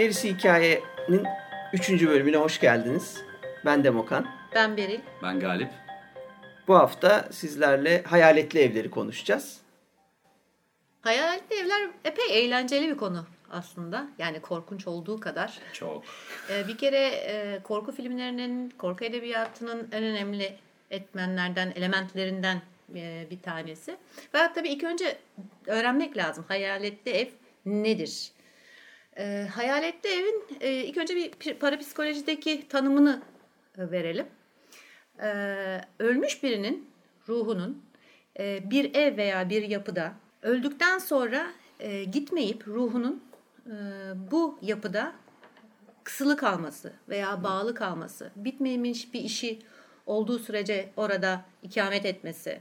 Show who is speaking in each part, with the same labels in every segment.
Speaker 1: Gerisi Hikaye'nin 3. bölümüne hoş geldiniz. Ben Demokan.
Speaker 2: Ben Beril.
Speaker 3: Ben Galip.
Speaker 1: Bu hafta sizlerle hayaletli evleri konuşacağız.
Speaker 2: Hayaletli evler epey eğlenceli bir konu aslında. Yani korkunç olduğu kadar.
Speaker 3: Çok.
Speaker 2: Ee, bir kere e, korku filmlerinin, korku edebiyatının en önemli etmenlerden, elementlerinden e, bir tanesi. Ve tabii ilk önce öğrenmek lazım. Hayaletli ev nedir? E, hayaletli evin e, ilk önce bir parapsikolojideki tanımını verelim. E, ölmüş birinin ruhunun e, bir ev veya bir yapıda öldükten sonra e, gitmeyip ruhunun e, bu yapıda kısılı kalması veya bağlı kalması, bitmemiş bir işi olduğu sürece orada ikamet etmesi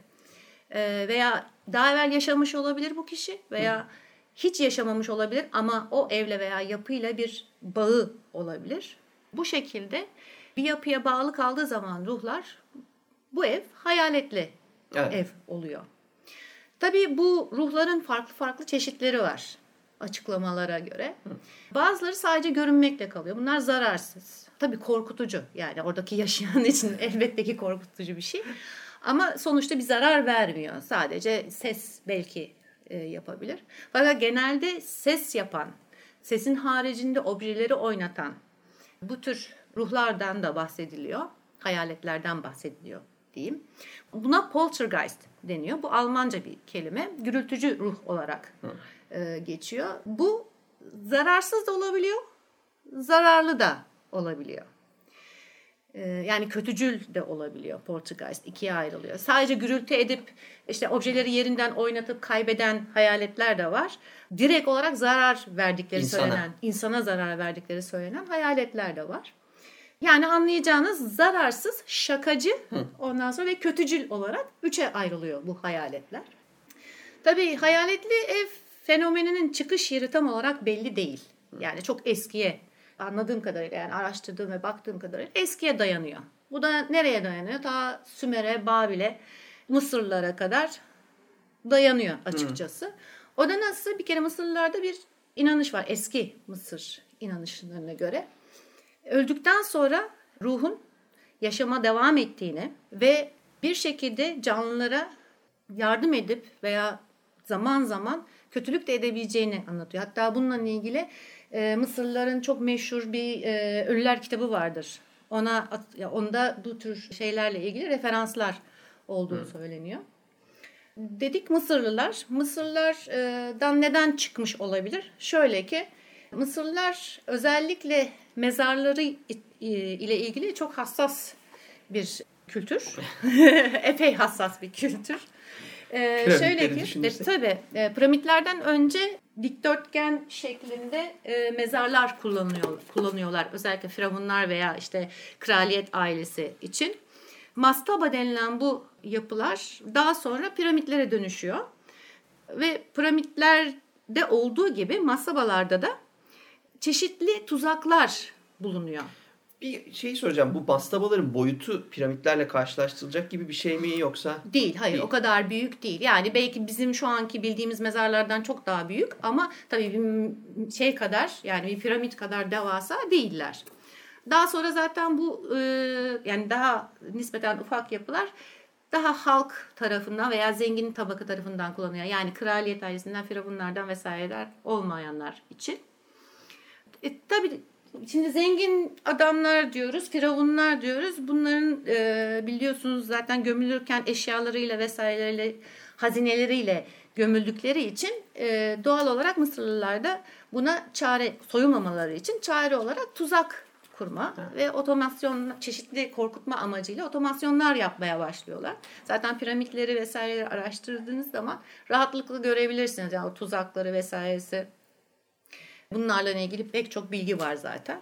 Speaker 2: e, veya daha evvel yaşamış olabilir bu kişi veya... Hiç yaşamamış olabilir ama o evle veya yapıyla bir bağı olabilir. Bu şekilde bir yapıya bağlı kaldığı zaman ruhlar bu ev hayaletli evet. ev oluyor. Tabii bu ruhların farklı farklı çeşitleri var açıklamalara göre. Bazıları sadece görünmekle kalıyor. Bunlar zararsız. Tabii korkutucu. Yani oradaki yaşayan için elbette ki korkutucu bir şey. Ama sonuçta bir zarar vermiyor. Sadece ses belki e, yapabilir. Fakat genelde ses yapan, sesin haricinde objeleri oynatan bu tür ruhlardan da bahsediliyor. Hayaletlerden bahsediliyor diyeyim. Buna poltergeist deniyor. Bu Almanca bir kelime. Gürültücü ruh olarak e, geçiyor. Bu zararsız da olabiliyor, zararlı da olabiliyor. Ee, yani kötücül de olabiliyor Poltergeist ikiye ayrılıyor. Sadece gürültü edip işte objeleri yerinden oynatıp kaybeden hayaletler de var. Direkt olarak zarar verdikleri insana. söylenen, insana zarar verdikleri söylenen hayaletler de var. Yani anlayacağınız zararsız, şakacı Hı. ondan sonra ve kötücül olarak üçe ayrılıyor bu hayaletler. Tabii hayaletli ev fenomeninin çıkış yeri tam olarak belli değil. Yani çok eskiye anladığım kadarıyla yani araştırdığım ve baktığım kadarıyla eskiye dayanıyor. Bu da nereye dayanıyor? Ta Sümer'e, Babil'e, Mısırlılara kadar dayanıyor açıkçası. Hı. O da nasıl? Bir kere Mısırlılarda bir inanış var. Eski Mısır inanışlarına göre. Öldükten sonra ruhun yaşama devam ettiğini ve bir şekilde canlılara yardım edip veya zaman zaman kötülük de edebileceğini anlatıyor. Hatta bununla ilgili e, Mısırlıların çok meşhur bir e, Ölüler kitabı vardır. Ona onda bu tür şeylerle ilgili referanslar olduğu Hı. söyleniyor. Dedik Mısırlılar. Mısırlılardan neden çıkmış olabilir? Şöyle ki Mısırlılar özellikle mezarları ile ilgili çok hassas bir kültür. Epey hassas bir kültür. Ee, şöyle ki, de, tabii e, piramitlerden önce dikdörtgen şeklinde e, mezarlar kullanıyor, kullanıyorlar. Özellikle firavunlar veya işte kraliyet ailesi için. Mastaba denilen bu yapılar daha sonra piramitlere dönüşüyor. Ve piramitlerde olduğu gibi mastabalarda da çeşitli tuzaklar bulunuyor.
Speaker 1: Bir şey soracağım. Bu bastabaların boyutu piramitlerle karşılaştırılacak gibi bir şey mi yoksa?
Speaker 2: Değil. Hayır değil. o kadar büyük değil. Yani belki bizim şu anki bildiğimiz mezarlardan çok daha büyük ama tabii bir şey kadar yani bir piramit kadar devasa değiller. Daha sonra zaten bu e, yani daha nispeten ufak yapılar daha halk tarafından veya zengin tabaka tarafından kullanılıyor. Yani kraliyet ailesinden, firavunlardan vesaireler olmayanlar için. E, tabii Şimdi zengin adamlar diyoruz, firavunlar diyoruz. Bunların e, biliyorsunuz zaten gömülürken eşyalarıyla vesaireleriyle, hazineleriyle gömüldükleri için e, doğal olarak Mısırlılar da buna çare, soyulmamaları için çare olarak tuzak kurma evet. ve otomasyon çeşitli korkutma amacıyla otomasyonlar yapmaya başlıyorlar. Zaten piramitleri vesaireleri araştırdığınız zaman rahatlıkla görebilirsiniz. Yani o tuzakları vesairesi Bunlarla ilgili pek çok bilgi var zaten.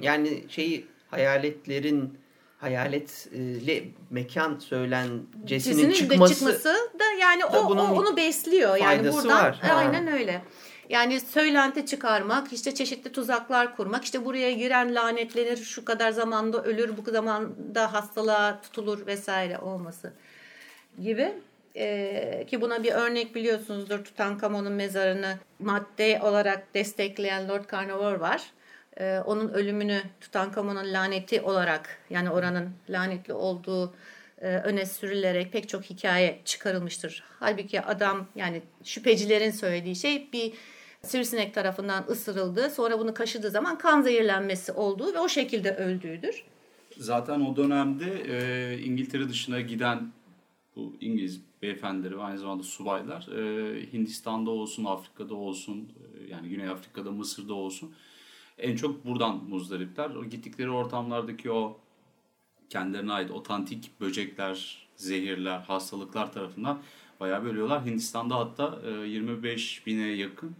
Speaker 1: Yani şeyi hayaletlerin hayaletli mekan söylencesinin
Speaker 2: Cesinin
Speaker 1: çıkması,
Speaker 2: çıkması da yani
Speaker 1: da
Speaker 2: o, o onu besliyor. Yani buradan
Speaker 1: var. Ha.
Speaker 2: aynen öyle. Yani söylenti çıkarmak, işte çeşitli tuzaklar kurmak, işte buraya giren lanetlenir, şu kadar zamanda ölür, bu zamanda hastalığa tutulur vesaire olması gibi. Ee, ki buna bir örnek biliyorsunuzdur Tutankamon'un mezarını madde olarak destekleyen Lord Carnarvon var. Ee, onun ölümünü Tutankamon'un laneti olarak yani oranın lanetli olduğu e, öne sürülerek pek çok hikaye çıkarılmıştır. Halbuki adam yani şüphecilerin söylediği şey bir sivrisinek tarafından ısırıldı. Sonra bunu kaşıdığı zaman kan zehirlenmesi olduğu ve o şekilde öldüğüdür.
Speaker 3: Zaten o dönemde e, İngiltere dışına giden bu İngiliz beyefendileri ve aynı zamanda subaylar e, Hindistan'da olsun, Afrika'da olsun, e, yani Güney Afrika'da, Mısır'da olsun en çok buradan muzdaripler. O gittikleri ortamlardaki o kendilerine ait otantik böcekler, zehirler, hastalıklar tarafından bayağı bölüyorlar. Hindistan'da hatta e, 25 bine yakın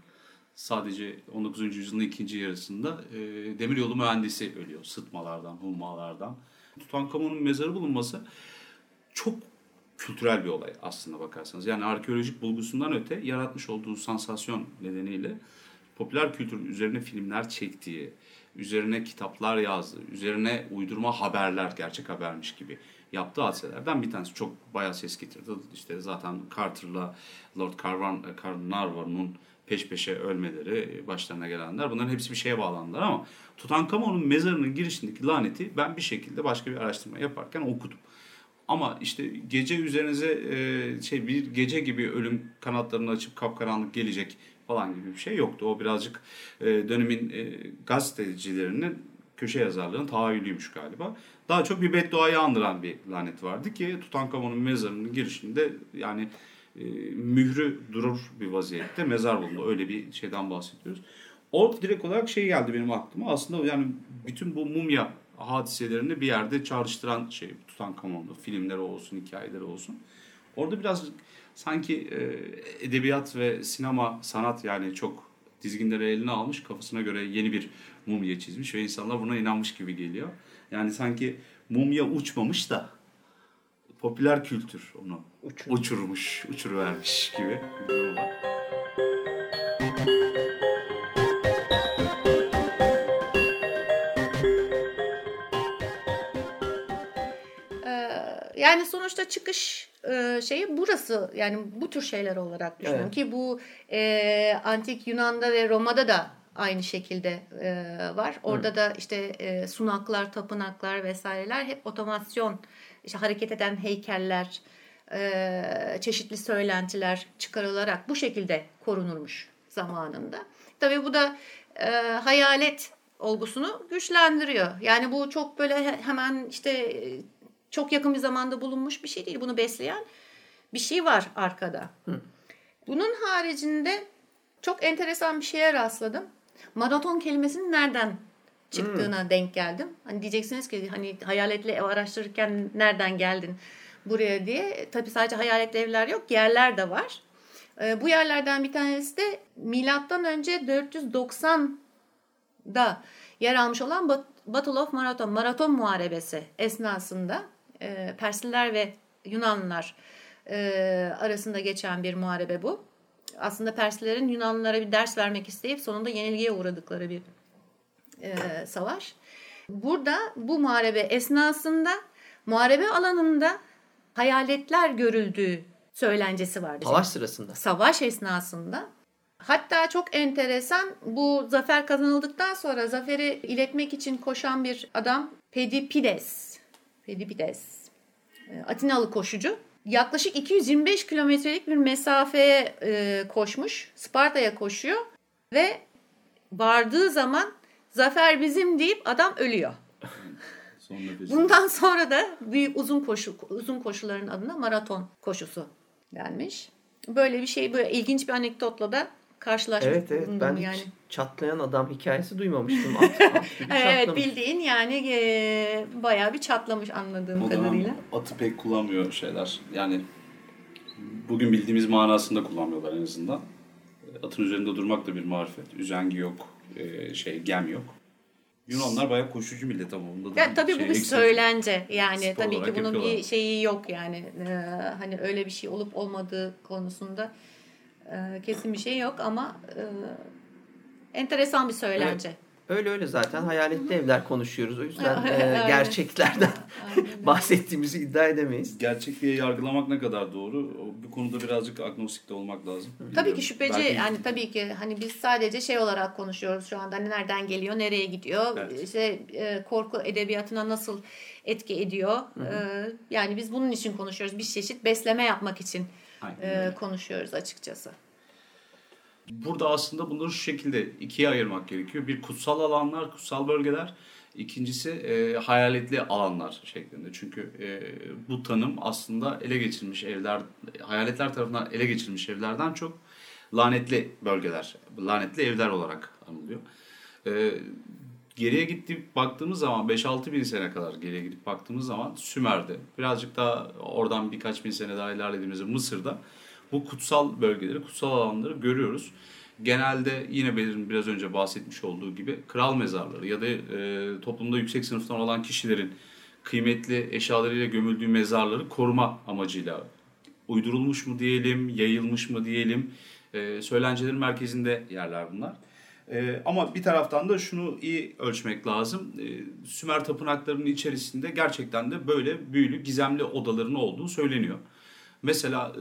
Speaker 3: sadece 19. yüzyılın ikinci yarısında e, demiryolu mühendisi ölüyor sıtmalardan, hummalardan. Tutankamon'un mezarı bulunması çok kültürel bir olay aslında bakarsanız. Yani arkeolojik bulgusundan öte yaratmış olduğu sansasyon nedeniyle popüler kültürün üzerine filmler çektiği, üzerine kitaplar yazdığı, üzerine uydurma haberler, gerçek habermiş gibi yaptığı hadiselerden bir tanesi. Çok bayağı ses getirdi. İşte zaten Carter'la Lord Carvan, Carnarvon'un peş peşe ölmeleri, başlarına gelenler bunların hepsi bir şeye bağlandılar ama Tutankamon'un mezarının girişindeki laneti ben bir şekilde başka bir araştırma yaparken okudum. Ama işte gece üzerinize e, şey bir gece gibi ölüm kanatlarını açıp kapkaranlık gelecek falan gibi bir şey yoktu. O birazcık e, dönemin e, gazetecilerinin köşe yazarlığının tahayyülüymüş galiba. Daha çok bir bedduayı andıran bir lanet vardı ki Tutankamon'un mezarının girişinde yani e, mührü durur bir vaziyette mezar bulundu. Öyle bir şeyden bahsediyoruz. O direkt olarak şey geldi benim aklıma. Aslında yani bütün bu mumya hadiselerini bir yerde çağrıştıran şey Tutankamon'da filmleri olsun, hikayeleri olsun. Orada biraz sanki e, edebiyat ve sinema, sanat yani çok dizginleri eline almış, kafasına göre yeni bir mumya çizmiş ve insanlar buna inanmış gibi geliyor. Yani sanki mumya uçmamış da popüler kültür onu
Speaker 1: Uçur.
Speaker 3: uçurmuş, uçuruvermiş gibi bir durum var.
Speaker 2: Yani sonuçta çıkış e, şeyi burası yani bu tür şeyler olarak düşünüyorum
Speaker 1: Evet.
Speaker 2: ki bu e, antik Yunan'da ve Roma'da da aynı şekilde e, var. Orada da işte e, sunaklar, tapınaklar vesaireler hep otomasyon, işte hareket eden heykeller, e, çeşitli söylentiler çıkarılarak bu şekilde korunurmuş zamanında. Tabii bu da e, hayalet olgusunu güçlendiriyor. Yani bu çok böyle he- hemen işte çok yakın bir zamanda bulunmuş bir şey değil. Bunu besleyen bir şey var arkada. Bunun haricinde çok enteresan bir şeye rastladım. Maraton kelimesinin nereden çıktığına denk geldim. Hani diyeceksiniz ki hani hayaletli ev araştırırken nereden geldin buraya diye. Tabii sadece hayaletli evler yok, yerler de var. Ee, bu yerlerden bir tanesi de milattan önce 490'da yer almış olan Bat- Battle of Marathon, Maraton Muharebesi esnasında e, Persliler ve Yunanlılar e, arasında geçen bir muharebe bu. Aslında Perslilerin Yunanlılara bir ders vermek isteyip sonunda yenilgiye uğradıkları bir e, savaş. Burada bu muharebe esnasında muharebe alanında hayaletler görüldüğü söylencesi vardı.
Speaker 1: Savaş sırasında.
Speaker 2: Savaş esnasında. Hatta çok enteresan bu zafer kazanıldıktan sonra zaferi iletmek için koşan bir adam Pedipides. Pedipides. e, Atinalı koşucu. Yaklaşık 225 kilometrelik bir mesafeye e, koşmuş. Sparta'ya koşuyor ve vardığı zaman zafer bizim deyip adam ölüyor. Bundan sonra da büyük uzun koşu uzun koşuların adına maraton koşusu denmiş. Böyle bir şey böyle ilginç bir anekdotla da karşılaşmış
Speaker 1: Evet evet ben
Speaker 2: yani.
Speaker 1: çatlayan adam hikayesi duymamıştım. At, at
Speaker 2: Evet bildiğin yani e, bayağı bir çatlamış anladığım
Speaker 3: O
Speaker 2: kadarıyla.
Speaker 3: atı pek kullanmıyor şeyler. Yani bugün bildiğimiz manasında kullanmıyorlar en azından. Atın üzerinde durmak da bir marifet. Üzengi yok, e, şey gem yok. Yunanlar bayağı koşucu millet ama onda da
Speaker 2: Ya tabii
Speaker 3: şey
Speaker 2: bu bir
Speaker 3: eksik.
Speaker 2: söylence. Yani tabii ki bunun
Speaker 3: yapıyorlar.
Speaker 2: bir şeyi yok yani. Ee, hani öyle bir şey olup olmadığı konusunda e, kesin bir şey yok ama e, enteresan bir söylence.
Speaker 1: Öyle öyle zaten hayaletli evler konuşuyoruz. O yüzden e, gerçeklerden bahsettiğimizi iddia edemeyiz.
Speaker 3: Gerçek diye yargılamak ne kadar doğru? O- Bu konuda birazcık agnostik de olmak lazım.
Speaker 2: Tabii
Speaker 3: Bilmiyorum.
Speaker 2: ki şüpheci
Speaker 3: Belki-
Speaker 2: yani tabii ki hani biz sadece şey olarak konuşuyoruz şu anda hani nereden geliyor nereye gidiyor
Speaker 3: Evet.
Speaker 2: işte e, korku edebiyatına nasıl etki ediyor E, yani biz bunun için konuşuyoruz bir çeşit besleme yapmak için e, konuşuyoruz açıkçası.
Speaker 3: Burada aslında bunları şu şekilde ikiye ayırmak gerekiyor. Bir kutsal alanlar, kutsal bölgeler. İkincisi e, hayaletli alanlar şeklinde. Çünkü e, bu tanım aslında ele geçirilmiş evler, hayaletler tarafından ele geçirilmiş evlerden çok lanetli bölgeler, lanetli evler olarak anılıyor. E, geriye gidip baktığımız zaman 5-6 bin sene kadar geriye gidip baktığımız zaman Sümer'de birazcık daha oradan birkaç bin sene daha ilerlediğimizde Mısır'da bu kutsal bölgeleri, kutsal alanları görüyoruz. Genelde yine Belir'in biraz önce bahsetmiş olduğu gibi kral mezarları ya da e, toplumda yüksek sınıftan olan kişilerin kıymetli eşyalarıyla gömüldüğü mezarları koruma amacıyla uydurulmuş mu diyelim, yayılmış mı diyelim, e, söylencelerin merkezinde yerler bunlar. E, ama bir taraftan da şunu iyi ölçmek lazım. E, Sümer tapınaklarının içerisinde gerçekten de böyle büyülü, gizemli odaların olduğu söyleniyor. Mesela e,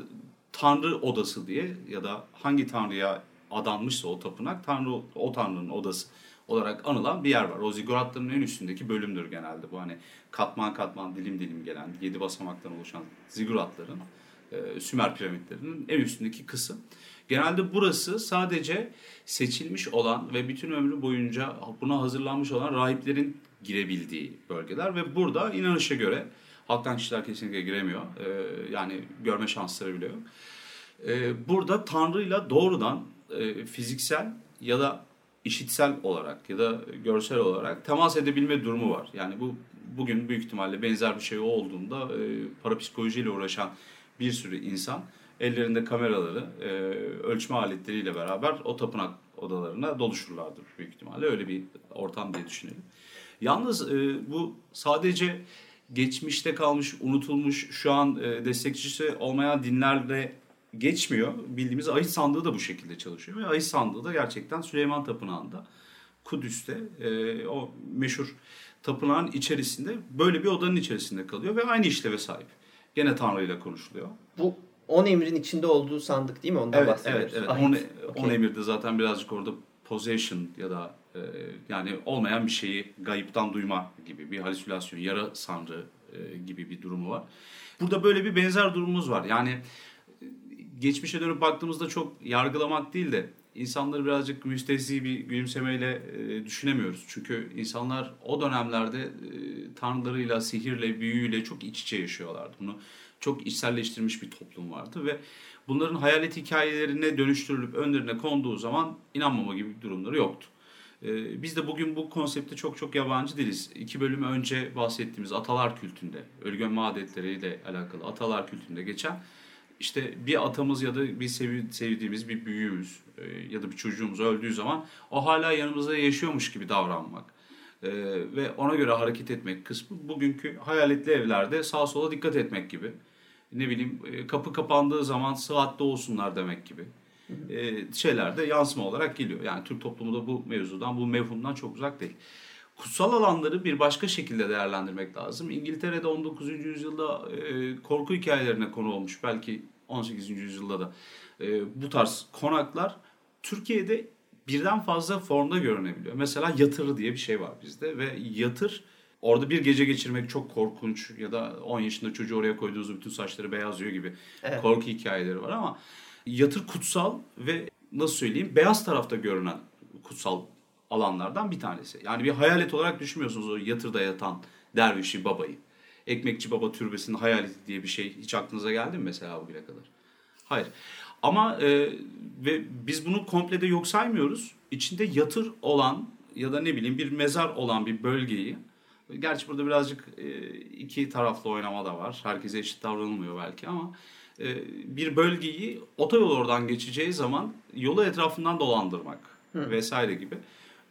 Speaker 3: Tanrı odası diye ya da hangi tanrıya adanmışsa o tapınak Tanrı o tanrının odası olarak anılan bir yer var. O ziguratların en üstündeki bölümdür genelde bu hani katman katman dilim dilim gelen yedi basamaktan oluşan ziguratların e, Sümer piramitlerinin en üstündeki kısım. Genelde burası sadece seçilmiş olan ve bütün ömrü boyunca buna hazırlanmış olan rahiplerin girebildiği bölgeler ve burada inanışa göre halktan kişiler kesinlikle giremiyor. E, yani görme şansları bile yok. E, burada Tanrı'yla doğrudan e, fiziksel ya da işitsel olarak ya da görsel olarak temas edebilme durumu var. Yani bu bugün büyük ihtimalle benzer bir şey olduğunda e, parapsikolojiyle uğraşan bir sürü insan ellerinde kameraları, e, ölçme aletleriyle beraber o tapınak odalarına doluşurlardır büyük ihtimalle. Öyle bir ortam diye düşünelim. Yalnız e, bu sadece geçmişte kalmış, unutulmuş, şu an e, destekçisi olmayan dinlerle geçmiyor. Bildiğimiz ahit sandığı da bu şekilde çalışıyor. Ve ahit sandığı da gerçekten Süleyman Tapınağı'nda, Kudüs'te e, o meşhur tapınağın içerisinde böyle bir odanın içerisinde kalıyor ve aynı işleve sahip. Gene Tanrı ile konuşuluyor.
Speaker 1: Bu 10 emrin içinde olduğu sandık değil mi? Ondan
Speaker 3: Evet,
Speaker 1: bahsediyoruz.
Speaker 3: evet, evet.
Speaker 1: Ahit.
Speaker 3: On,
Speaker 1: Okey.
Speaker 3: on emirde zaten birazcık orada possession ya da e, yani olmayan bir şeyi gayiptan duyma gibi bir halüsinasyon, yara sanrı e, gibi bir durumu var. Burada böyle bir benzer durumumuz var. Yani e, geçmişe dönüp baktığımızda çok yargılamak değil de insanları birazcık müstehzi bir gülümsemeyle e, düşünemiyoruz. Çünkü insanlar o dönemlerde e, tanrılarıyla, sihirle, büyüyle çok iç içe yaşıyorlardı. Bunu çok içselleştirmiş bir toplum vardı ve bunların hayalet hikayelerine dönüştürülüp önlerine konduğu zaman inanmama gibi bir durumları yoktu. Ee, Biz de bugün bu konsepte çok çok yabancı değiliz. İki bölüm önce bahsettiğimiz atalar kültünde, ölü gömme adetleriyle alakalı atalar kültünde geçen işte bir atamız ya da bir sevdiğimiz bir büyüğümüz e, ya da bir çocuğumuz öldüğü zaman o hala yanımızda yaşıyormuş gibi davranmak e, ve ona göre hareket etmek kısmı bugünkü hayaletli evlerde sağa sola dikkat etmek gibi. Ne bileyim e, kapı kapandığı zaman sıhhatli olsunlar demek gibi e, şeyler de yansıma olarak geliyor. Yani Türk toplumu da bu mevzudan, bu mevhumdan çok uzak değil. Kutsal alanları bir başka şekilde değerlendirmek lazım. İngiltere'de 19. yüzyılda e, korku hikayelerine konu olmuş. Belki 18. yüzyılda da e, bu tarz konaklar Türkiye'de birden fazla formda görünebiliyor. Mesela yatır diye bir şey var bizde ve yatır orada bir gece geçirmek çok korkunç ya da 10 yaşında çocuğu oraya koyduğunuzda bütün saçları beyazlıyor gibi
Speaker 1: Evet.
Speaker 3: korku hikayeleri var ama yatır kutsal ve nasıl söyleyeyim beyaz tarafta görünen kutsal alanlardan bir tanesi. Yani bir hayalet olarak düşünmüyorsunuz o yatırda yatan dervişi babayı. Ekmekçi baba türbesinin hayaleti diye bir şey hiç aklınıza geldi mi mesela bugüne kadar? Hayır. Ama e, ve biz bunu komple de yok saymıyoruz. İçinde yatır olan ya da ne bileyim bir mezar olan bir bölgeyi Gerçi burada birazcık e, iki taraflı oynama da var. Herkese eşit davranılmıyor belki ama e, bir bölgeyi otoyol oradan geçeceği zaman yolu etrafından dolandırmak vesaire gibi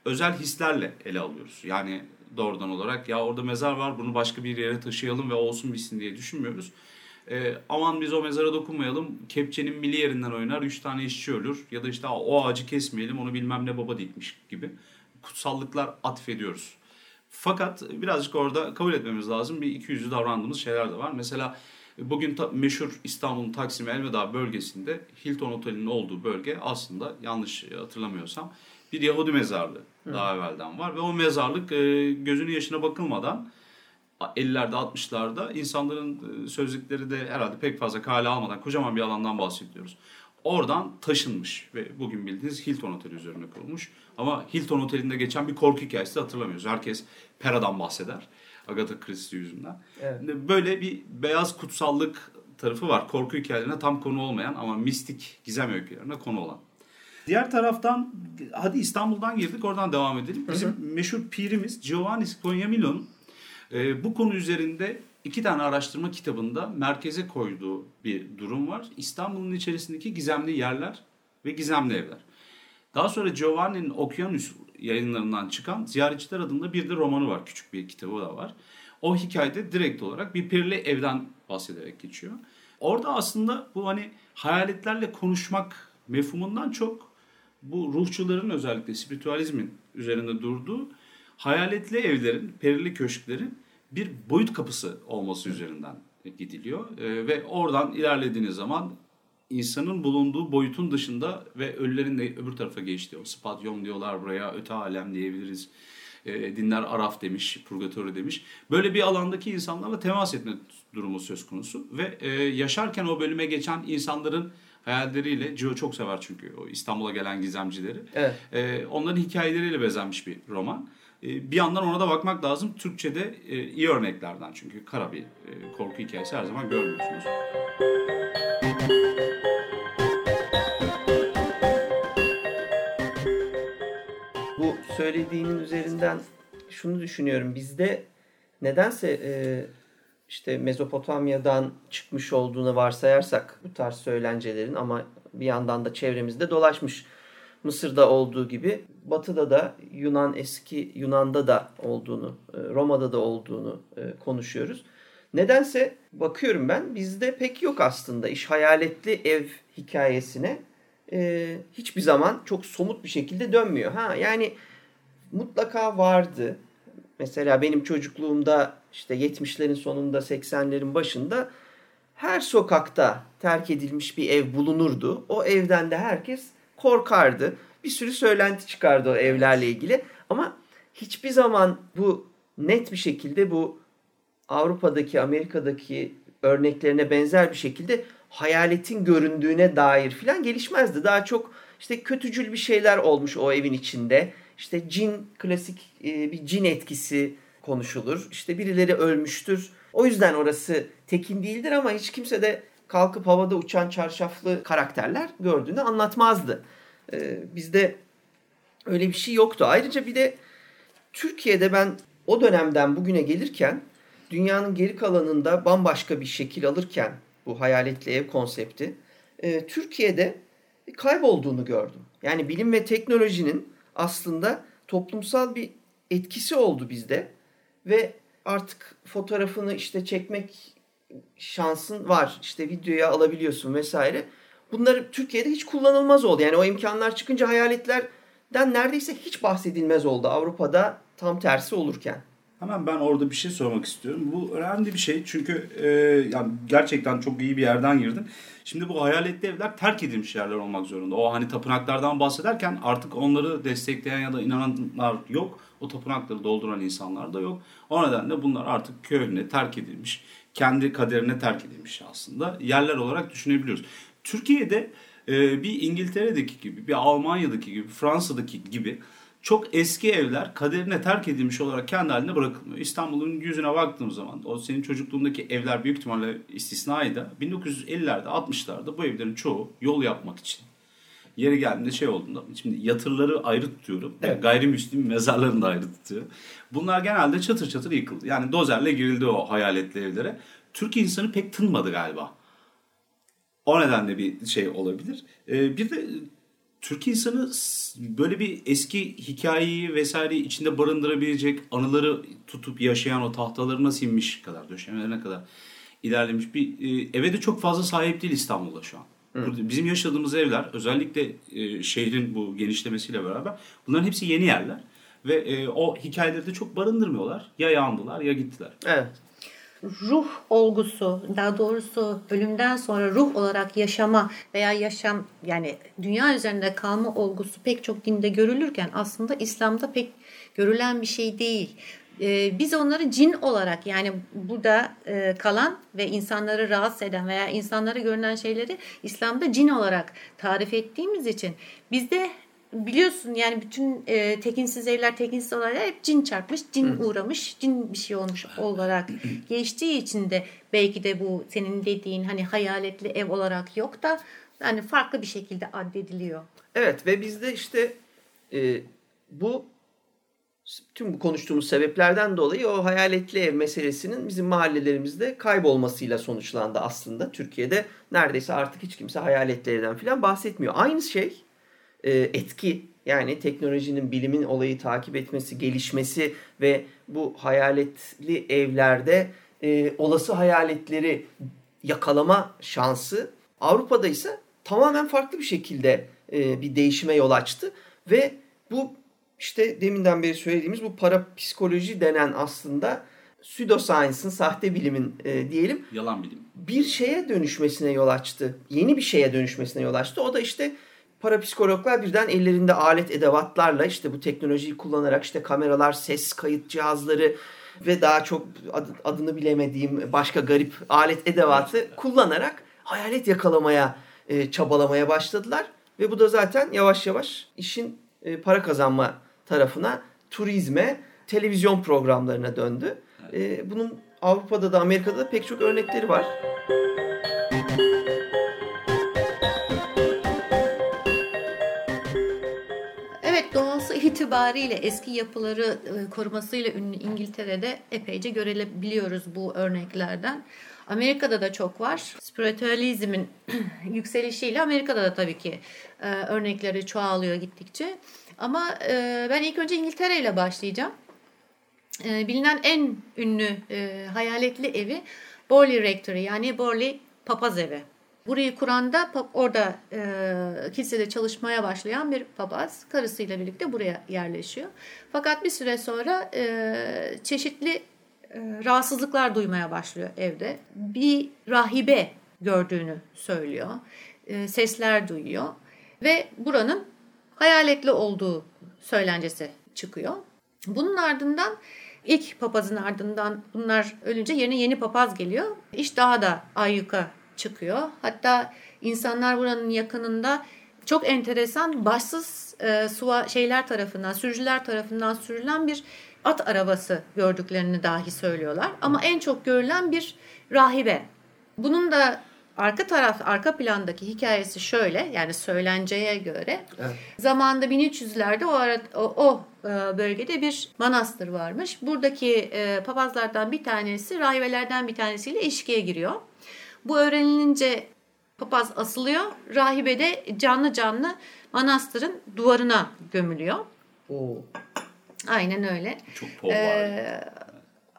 Speaker 3: özel hislerle ele alıyoruz. Yani doğrudan olarak ya orada mezar var bunu başka bir yere taşıyalım ve olsun bitsin diye düşünmüyoruz. E, aman biz o mezara dokunmayalım. Kepçenin mili yerinden oynar. Üç tane işçi ölür. Ya da işte o ağacı kesmeyelim. Onu bilmem ne baba dikmiş gibi. Kutsallıklar atfediyoruz. Fakat birazcık orada kabul etmemiz lazım. Bir iki yüzlü davrandığımız şeyler de var. Mesela bugün ta, meşhur İstanbul'un Taksim Elveda bölgesinde Hilton Oteli'nin olduğu bölge aslında yanlış hatırlamıyorsam bir Yahudi mezarlığı daha evvelden var. Ve o mezarlık e, gözünün yaşına bakılmadan 50'lerde 60'larda insanların e, sözlükleri de herhalde pek fazla kale almadan kocaman bir alandan bahsediyoruz. Oradan taşınmış ve bugün bildiğiniz Hilton Oteli üzerine kurulmuş. Ama Hilton Oteli'nde geçen bir korku hikayesi de hatırlamıyoruz. Herkes Pera'dan bahseder. Agatha Christie yüzünden. Evet. Böyle bir beyaz kutsallık tarafı var. Korku hikayelerine tam konu olmayan ama mistik gizem öykülerine konu olan. Diğer taraftan hadi İstanbul'dan girdik oradan devam edelim. Bizim hı hı. meşhur pirimiz Giovanni Scognamilo'nun e, bu konu üzerinde iki tane araştırma kitabında merkeze koyduğu bir durum var. İstanbul'un içerisindeki gizemli yerler ve gizemli evler. Daha sonra Giovanni'nin Okyanus yayınlarından çıkan Ziyaretçiler adında bir de romanı var. Küçük bir kitabı da var. O hikayede direkt olarak bir perili evden bahsederek geçiyor. Orada aslında bu hani hayaletlerle konuşmak mefhumundan çok bu ruhçuların özellikle spiritüalizmin üzerinde durduğu hayaletli evlerin, perili köşklerin bir boyut kapısı olması üzerinden gidiliyor. E, ve oradan ilerlediğiniz zaman insanın bulunduğu boyutun dışında ve ölülerin de öbür tarafa geçtiği. O spadyum diyorlar buraya, öte alem diyebiliriz. E, dinler araf demiş, purgatory demiş. Böyle bir alandaki insanlarla temas etme durumu söz konusu. Ve e, yaşarken o bölüme geçen insanların hayalleriyle, Cio çok sever çünkü o İstanbul'a gelen gizemcileri. Evet. E, onların hikayeleriyle bezenmiş bir roman. E, bir yandan ona da bakmak lazım. Türkçe'de e, iyi örneklerden çünkü kara bir e, korku hikayesi her zaman görmüyorsunuz.
Speaker 1: Bu söylediğinin üzerinden şunu düşünüyorum. Bizde nedense işte Mezopotamya'dan çıkmış olduğunu varsayarsak bu tarz söylencelerin ama bir yandan da çevremizde dolaşmış Mısır'da olduğu gibi Batı'da da Yunan eski Yunan'da da olduğunu, e, Roma'da da olduğunu e, konuşuyoruz. Nedense bakıyorum ben bizde pek yok aslında iş hayaletli ev hikayesine e, hiçbir zaman çok somut bir şekilde dönmüyor. Ha yani mutlaka vardı. Mesela benim çocukluğumda işte 70'lerin sonunda 80'lerin başında her sokakta terk edilmiş bir ev bulunurdu. O evden de herkes korkardı. Bir sürü söylenti çıkardı o evlerle ilgili. Ama hiçbir zaman bu net bir şekilde bu Avrupa'daki, Amerika'daki örneklerine benzer bir şekilde hayaletin göründüğüne dair filan gelişmezdi. Daha çok işte kötücül bir şeyler olmuş o evin içinde. İşte cin, klasik e, bir cin etkisi konuşulur. İşte birileri ölmüştür. O yüzden orası tekin değildir ama hiç kimse de kalkıp havada uçan çarşaflı karakterler gördüğünü anlatmazdı. Ee, bizde öyle bir şey yoktu. Ayrıca bir de Türkiye'de ben o dönemden bugüne gelirken dünyanın geri kalanında bambaşka bir şekil alırken bu hayaletli ev konsepti e, Türkiye'de kaybolduğunu gördüm. Yani bilim ve teknolojinin aslında toplumsal bir etkisi oldu bizde ve artık fotoğrafını işte çekmek şansın var. İşte videoya alabiliyorsun vesaire. Bunlar Türkiye'de hiç kullanılmaz oldu. Yani o imkanlar çıkınca hayaletlerden neredeyse hiç bahsedilmez oldu. Avrupa'da tam tersi olurken.
Speaker 3: Hemen ben orada bir şey sormak istiyorum. Bu önemli bir şey çünkü e, yani gerçekten çok iyi bir yerden girdin. Şimdi bu hayaletli evler terk edilmiş yerler olmak zorunda. O hani tapınaklardan bahsederken artık onları destekleyen ya da inananlar yok. O tapınakları dolduran insanlar da yok. O nedenle bunlar artık köyüne terk edilmiş kendi kaderine terk edilmiş aslında yerler olarak düşünebiliyoruz. Türkiye'de e, bir İngiltere'deki gibi, bir Almanya'daki gibi, Fransa'daki gibi çok eski evler kaderine terk edilmiş olarak kendi haline bırakılmıyor. İstanbul'un yüzüne baktığım zaman o senin çocukluğundaki evler büyük ihtimalle istisnaydı. 1950'lerde 60'larda bu evlerin çoğu yol yapmak için yeri geldiğinde şey olduğunda şimdi yatırları ayrı tutuyorum. Evet. Gayrimüslim mezarlarını da ayrı tutuyor. Bunlar genelde çatır çatır yıkıldı. Yani dozerle girildi o hayaletli evlere. Türk insanı pek tınmadı galiba. O nedenle bir şey olabilir. Ee, bir de Türk insanı böyle bir eski hikayeyi vesaire içinde barındırabilecek anıları tutup yaşayan o tahtalarına sinmiş kadar, döşemelerine kadar ilerlemiş bir e, eve de çok fazla sahip değil İstanbul'da şu an. Burada bizim yaşadığımız evler özellikle e, şehrin bu genişlemesiyle beraber bunların hepsi yeni yerler. Ve e, o hikayeleri de çok barındırmıyorlar. Ya yandılar ya gittiler.
Speaker 1: Evet.
Speaker 2: Ruh olgusu, daha doğrusu ölümden sonra ruh olarak yaşama veya yaşam yani dünya üzerinde kalma olgusu pek çok dinde görülürken aslında İslam'da pek görülen bir şey değil. Ee, biz onları cin olarak yani burada e, kalan ve insanları rahatsız eden veya insanlara görünen şeyleri İslam'da cin olarak tarif ettiğimiz için bizde biliyorsun yani bütün e, tekinsiz evler, tekinsiz olaylar hep cin çarpmış, cin uğramış, cin bir şey olmuş olarak geçtiği için de belki de bu senin dediğin hani hayaletli ev olarak yok da yani farklı bir şekilde addediliyor.
Speaker 1: Evet ve bizde işte e, bu tüm bu konuştuğumuz sebeplerden dolayı o hayaletli ev meselesinin bizim mahallelerimizde kaybolmasıyla sonuçlandı aslında. Türkiye'de neredeyse artık hiç kimse hayaletli evden falan bahsetmiyor. Aynı şey etki yani teknolojinin, bilimin olayı takip etmesi, gelişmesi ve bu hayaletli evlerde e, olası hayaletleri yakalama şansı Avrupa'da ise tamamen farklı bir şekilde e, bir değişime yol açtı ve bu işte deminden beri söylediğimiz bu parapsikoloji denen aslında pseudoscience'ın, sahte bilimin e, diyelim.
Speaker 3: Yalan bilim.
Speaker 1: Bir şeye dönüşmesine yol açtı. Yeni bir şeye dönüşmesine yol açtı. O da işte parapsikologlar birden ellerinde alet edevatlarla işte bu teknolojiyi kullanarak işte kameralar, ses kayıt cihazları ve daha çok adını bilemediğim başka garip alet edevatı kullanarak hayalet yakalamaya e, çabalamaya başladılar. Ve bu da zaten yavaş yavaş işin e, para kazanma tarafına, turizme, televizyon programlarına döndü. E, bunun Avrupa'da da Amerika'da da pek çok örnekleri var.
Speaker 2: Evet itibariyle eski yapıları e, korumasıyla ünlü İngiltere'de epeyce görebiliyoruz bu örneklerden. Amerika'da da çok var. Spiritüalizmin yükselişiyle Amerika'da da tabii ki e, örnekleri çoğalıyor gittikçe. Ama e, ben ilk önce İngiltere ile başlayacağım. Bilinen en ünlü hayaletli evi Borley Rectory yani Borley Papaz Evi. Burayı kuran da orada e, kilisede çalışmaya başlayan bir papaz karısıyla birlikte buraya yerleşiyor. Fakat bir süre sonra e, çeşitli e, rahatsızlıklar duymaya başlıyor evde. Bir rahibe gördüğünü söylüyor. E, sesler duyuyor ve buranın hayaletli olduğu söylencesi çıkıyor. Bunun ardından ilk papazın ardından bunlar ölünce yerine yeni papaz geliyor. İş daha da ayyuka çıkıyor. Hatta insanlar buranın yakınında çok enteresan başsız e, suva şeyler tarafından, sürücüler tarafından sürülen bir at arabası gördüklerini dahi söylüyorlar. Ama en çok görülen bir rahibe. Bunun da arka taraf, arka plandaki hikayesi şöyle yani söylenceye göre evet. zamanında 1300'lerde o, ara, o, o e, bölgede bir manastır varmış. Buradaki e, papazlardan bir tanesi rahibelerden bir tanesiyle ilişkiye giriyor. Bu öğrenilince papaz asılıyor. Rahibe de canlı canlı manastırın duvarına gömülüyor.
Speaker 1: Oo.
Speaker 2: Aynen öyle.
Speaker 3: Çok pol. Ee,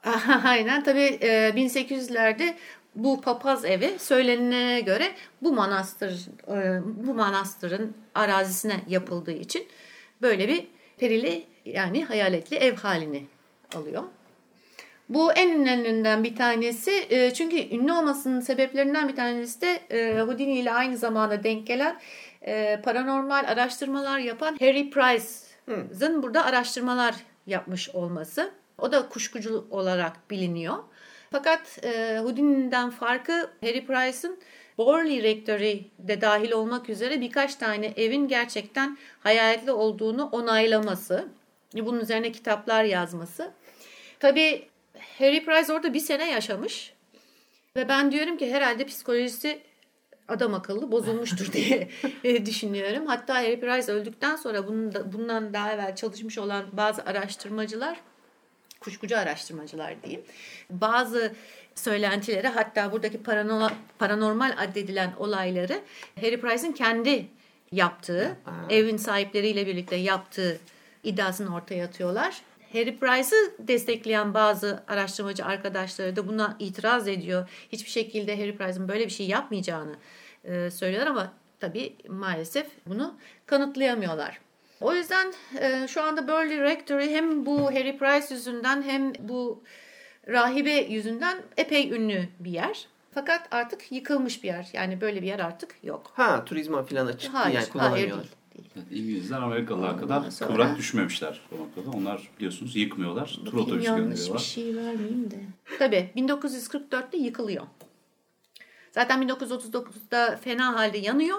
Speaker 2: aynen tabii e, 1800'lerde bu papaz evi söylenene göre bu manastır e, bu manastırın arazisine yapıldığı için böyle bir perili yani hayaletli ev halini alıyor. Bu en ünlülerinden bir tanesi e, çünkü ünlü olmasının sebeplerinden bir tanesi de e, Houdini ile aynı zamanda denk gelen paranormal araştırmalar yapan Harry Price'ın burada araştırmalar yapmış olması. O da kuşkucu olarak biliniyor. Fakat e, Houdini'den farkı Harry Price'ın Borley Rectory'de dahil olmak üzere birkaç tane evin gerçekten hayaletli olduğunu onaylaması. Bunun üzerine kitaplar yazması. Tabii Harry Price orada bir sene yaşamış. Ve ben diyorum ki herhalde psikolojisi adam akıllı bozulmuştur diye e, düşünüyorum. Hatta Harry Price öldükten sonra bundan daha evvel çalışmış olan bazı araştırmacılar kuşkucu araştırmacılar diyeyim. Bazı söylentileri hatta buradaki paranormal, paranormal addedilen olayları Harry Price'ın kendi yaptığı, evin sahipleriyle birlikte yaptığı iddiasını ortaya atıyorlar. Harry Price'ı destekleyen bazı araştırmacı arkadaşları da buna itiraz ediyor. Hiçbir şekilde Harry Price'ın böyle bir şey yapmayacağını e, söylüyorlar ama tabii maalesef bunu kanıtlayamıyorlar. O yüzden e, şu anda Burley Rectory hem bu Harry Price yüzünden hem bu rahibe yüzünden epey ünlü bir yer. Fakat artık yıkılmış bir yer. Yani böyle bir yer artık yok.
Speaker 1: Ha turizma falan açık
Speaker 2: Hayır,
Speaker 1: yani
Speaker 2: hayır
Speaker 1: kullanamıyorlar.
Speaker 2: değil. Değil.
Speaker 3: Evet, İngilizler Amerikalılar kadar
Speaker 2: sonra-
Speaker 3: kıvrak düşmemişler bu noktada. Onlar biliyorsunuz yıkmıyorlar. Tur otobüsü
Speaker 2: yanlış bir
Speaker 3: gönderiyorlar.
Speaker 2: şey vermeyeyim de. Tabii 1944'te yıkılıyor. Zaten 1939'da fena halde yanıyor.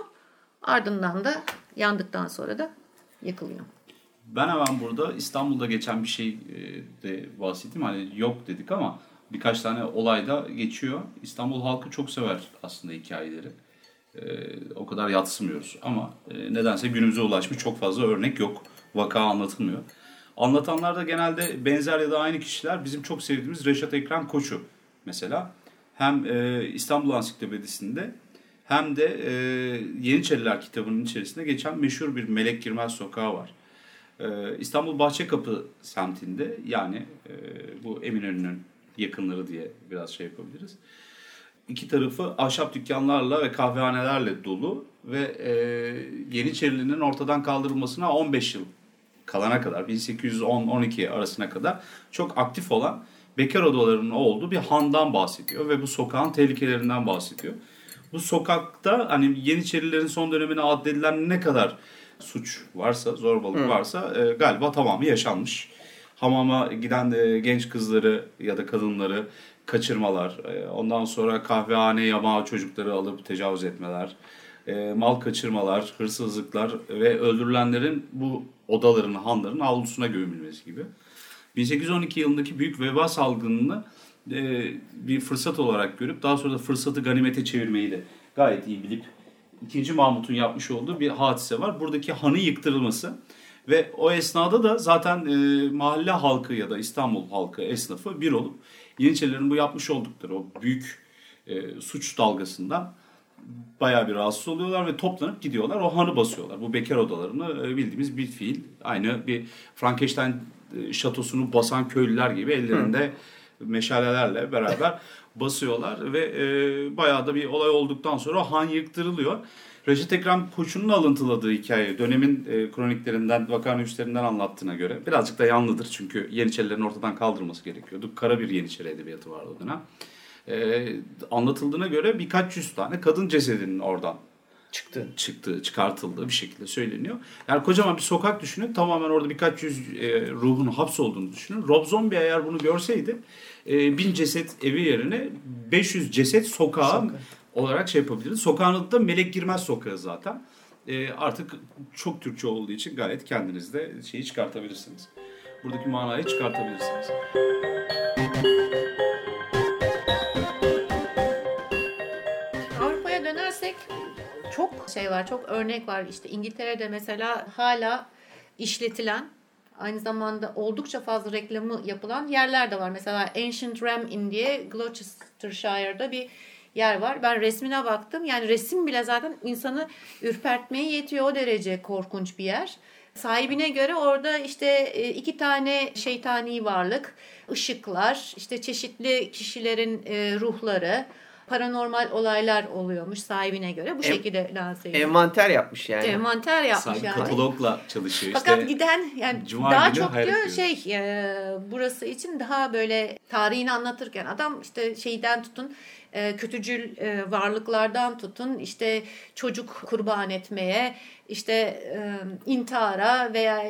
Speaker 2: Ardından da yandıktan sonra da yıkılıyor.
Speaker 3: Ben hemen burada İstanbul'da geçen bir şey e, de bahsedeyim. Hani yok dedik ama birkaç tane olayda geçiyor. İstanbul halkı çok sever aslında hikayeleri. E, o kadar yatsımıyoruz ama e, nedense günümüze ulaşmış çok fazla örnek yok. Vaka anlatılmıyor. Anlatanlar da genelde benzer ya da aynı kişiler. Bizim çok sevdiğimiz Reşat Ekrem Koçu mesela. Hem e, İstanbul Ansiklopedisi'nde hem de e, Yeniçeriler kitabının içerisinde geçen meşhur bir Melek Girmez Sokağı var. Ee, İstanbul Bahçekapı semtinde yani e, bu Eminönü'nün yakınları diye biraz şey yapabiliriz. İki tarafı ahşap dükkanlarla ve kahvehanelerle dolu ve e, Yeniçeriliğinin ortadan kaldırılmasına 15 yıl kalana kadar 1810-12 arasına kadar çok aktif olan bekar odalarının olduğu bir handan bahsediyor ve bu sokağın tehlikelerinden bahsediyor. Bu sokakta hani Yeniçerilerin son dönemine addedilen ne kadar suç varsa, zorbalık varsa e, galiba tamamı yaşanmış. Hamama giden e, genç kızları ya da kadınları kaçırmalar, e, ondan sonra kahvehane yamağı çocukları alıp tecavüz etmeler, e, mal kaçırmalar, hırsızlıklar ve öldürülenlerin bu odaların, hanların avlusuna gömülmesi gibi. 1812 yılındaki büyük veba salgınını e, bir fırsat olarak görüp daha sonra da fırsatı ganimete çevirmeyi de gayet iyi bilip 2. Mahmut'un yapmış olduğu bir hadise var. Buradaki hanı yıktırılması ve o esnada da zaten e, mahalle halkı ya da İstanbul halkı esnafı bir olup Yeniçerilerin bu yapmış oldukları o büyük e, suç dalgasından bayağı bir rahatsız oluyorlar ve toplanıp gidiyorlar. O hanı basıyorlar. Bu bekar odalarını e, bildiğimiz bir fiil. Aynı bir Frankenstein e, şatosunu basan köylüler gibi ellerinde meşalelerle beraber basıyorlar ve e, bayağı da bir olay olduktan sonra han yıktırılıyor. Reşit Ekrem Koçu'nun alıntıladığı hikaye dönemin e, kroniklerinden, vakanüvislerinden anlattığına göre birazcık da yanlıdır. Çünkü Yeniçerilerin ortadan kaldırılması gerekiyordu. Kara bir Yeniçeri edebiyatı vardı o dönem. E, anlatıldığına göre birkaç yüz tane kadın cesedinin oradan
Speaker 1: Çıktı.
Speaker 3: çıktığı, çıkartıldığı bir şekilde söyleniyor. Yani kocaman bir sokak düşünün. Tamamen orada birkaç yüz e, ruhun hapsolduğunu düşünün. Rob Zombie eğer bunu görseydi e, bin ceset evi yerine 500 ceset sokağı
Speaker 1: Sokak.
Speaker 3: Olarak şey yapabilirdi. Sokağın adı da Melek Girmez Sokağı zaten. E, artık çok Türkçe olduğu için gayet kendiniz de şeyi çıkartabilirsiniz. Buradaki manayı çıkartabilirsiniz.
Speaker 2: Avrupa'ya dönersek çok şey var, çok örnek var. İşte İngiltere'de mesela hala işletilen, aynı zamanda oldukça fazla reklamı yapılan yerler de var. Mesela Ancient Ram Inn diye Gloucestershire'da bir yer var. Ben resmine baktım. Yani resim bile zaten insanı ürpertmeye yetiyor. O derece korkunç bir yer. Sahibine göre orada işte e, iki tane şeytani varlık, ışıklar, işte çeşitli kişilerin e, ruhları, paranormal olaylar oluyormuş sahibine göre. Bu şekilde lanse ediliyor.
Speaker 1: Envanter yapmış yani.
Speaker 2: Envanter yapmış
Speaker 3: Sanki
Speaker 2: yani.
Speaker 3: katalogla çalışıyor.
Speaker 2: Fakat
Speaker 3: işte
Speaker 2: giden yani
Speaker 3: Cuma
Speaker 2: daha çok diyor şey e, burası için daha böyle tarihini anlatırken adam işte şeyden tutun e, kötücül e, varlıklardan tutun işte çocuk kurban etmeye işte e, intihara veya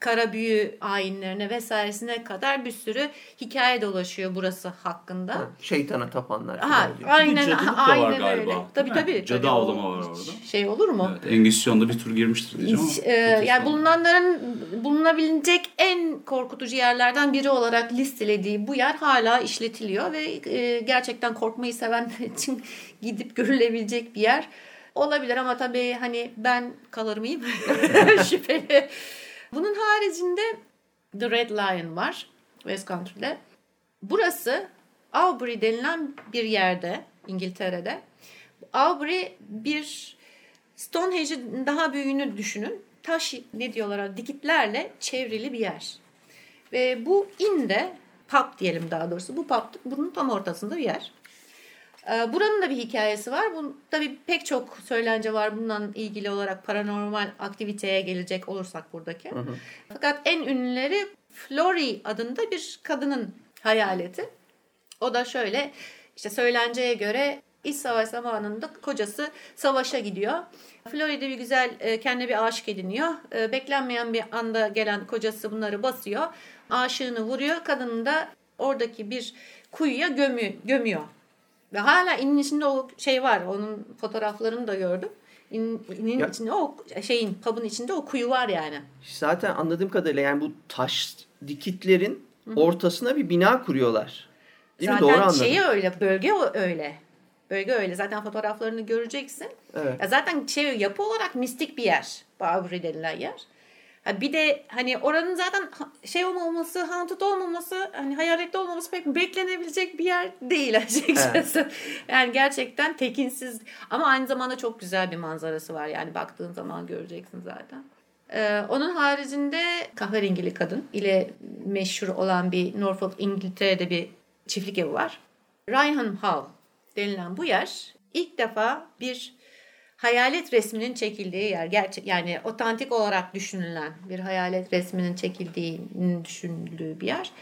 Speaker 2: kara büyü ayinlerine vesairesine kadar bir sürü hikaye dolaşıyor burası hakkında.
Speaker 1: Ha, Şeytana tapanlar.
Speaker 2: Ha, aynen,
Speaker 3: da
Speaker 2: aynen
Speaker 3: var galiba,
Speaker 2: öyle.
Speaker 3: değil
Speaker 2: Tabii tabii.
Speaker 3: Cadı
Speaker 2: tabii, o
Speaker 3: avlama var orada.
Speaker 2: Şey olur mu?
Speaker 3: Evet, Engizisyon'da bir tur girmiştir diyeceğim ama.
Speaker 2: E, yani bulunanların bulunabilecek en korkutucu yerlerden biri olarak listelediği bu yer hala işletiliyor ve e, gerçekten korkmayı sevenler için gidip görülebilecek bir yer olabilir ama tabii hani ben kalır mıyım şüpheli. Bunun haricinde The Red Lion var West Country'de. Burası Aubrey denilen bir yerde İngiltere'de. Aubrey bir Stonehenge'in daha büyüğünü düşünün. Taş ne diyorlar dikitlerle çevrili bir yer. Ve bu inde pub diyelim daha doğrusu. Bu pub bunun tam ortasında bir yer. Ee, buranın da bir hikayesi var. Bu, tabii pek çok söylence var bundan ilgili olarak paranormal aktiviteye gelecek olursak buradaki. Hı hı. Fakat en ünlüleri Flori adında bir kadının hayaleti. O da şöyle işte söylenceye göre İç savaş zamanında kocası savaşa gidiyor. Florida bir güzel e, kendine bir aşık ediniyor. E, beklenmeyen bir anda gelen kocası bunları basıyor. Aşığını vuruyor. Kadını da oradaki bir kuyuya gömü, gömüyor. Ve hala inin içinde o şey var. Onun fotoğraflarını da gördüm. İn, inin ya, içinde o şeyin pub'ın içinde o kuyu var yani.
Speaker 1: Zaten anladığım kadarıyla yani bu taş dikitlerin Hı-hı. ortasına bir bina kuruyorlar.
Speaker 2: Değil Zaten mi? Doğru anladım. şeyi öyle, bölge öyle. Bölge öyle. Zaten fotoğraflarını göreceksin. Evet. Ya zaten şey yapı olarak mistik bir yer. Barbary denilen yer. Ha bir de hani oranın zaten şey olmaması, haunted olmaması, hani hayaletli olmaması pek beklenebilecek bir yer değil açıkçası. Evet. Yani gerçekten tekinsiz ama aynı zamanda çok güzel bir manzarası var. Yani baktığın zaman göreceksin zaten. Ee, onun haricinde kahverengili kadın ile meşhur olan bir Norfolk İngiltere'de bir çiftlik evi var. Ryan Hall denilen bu yer ilk defa bir hayalet resminin çekildiği yer. Gerçek yani otantik olarak düşünülen bir hayalet resminin çekildiğini düşünüldüğü bir yer.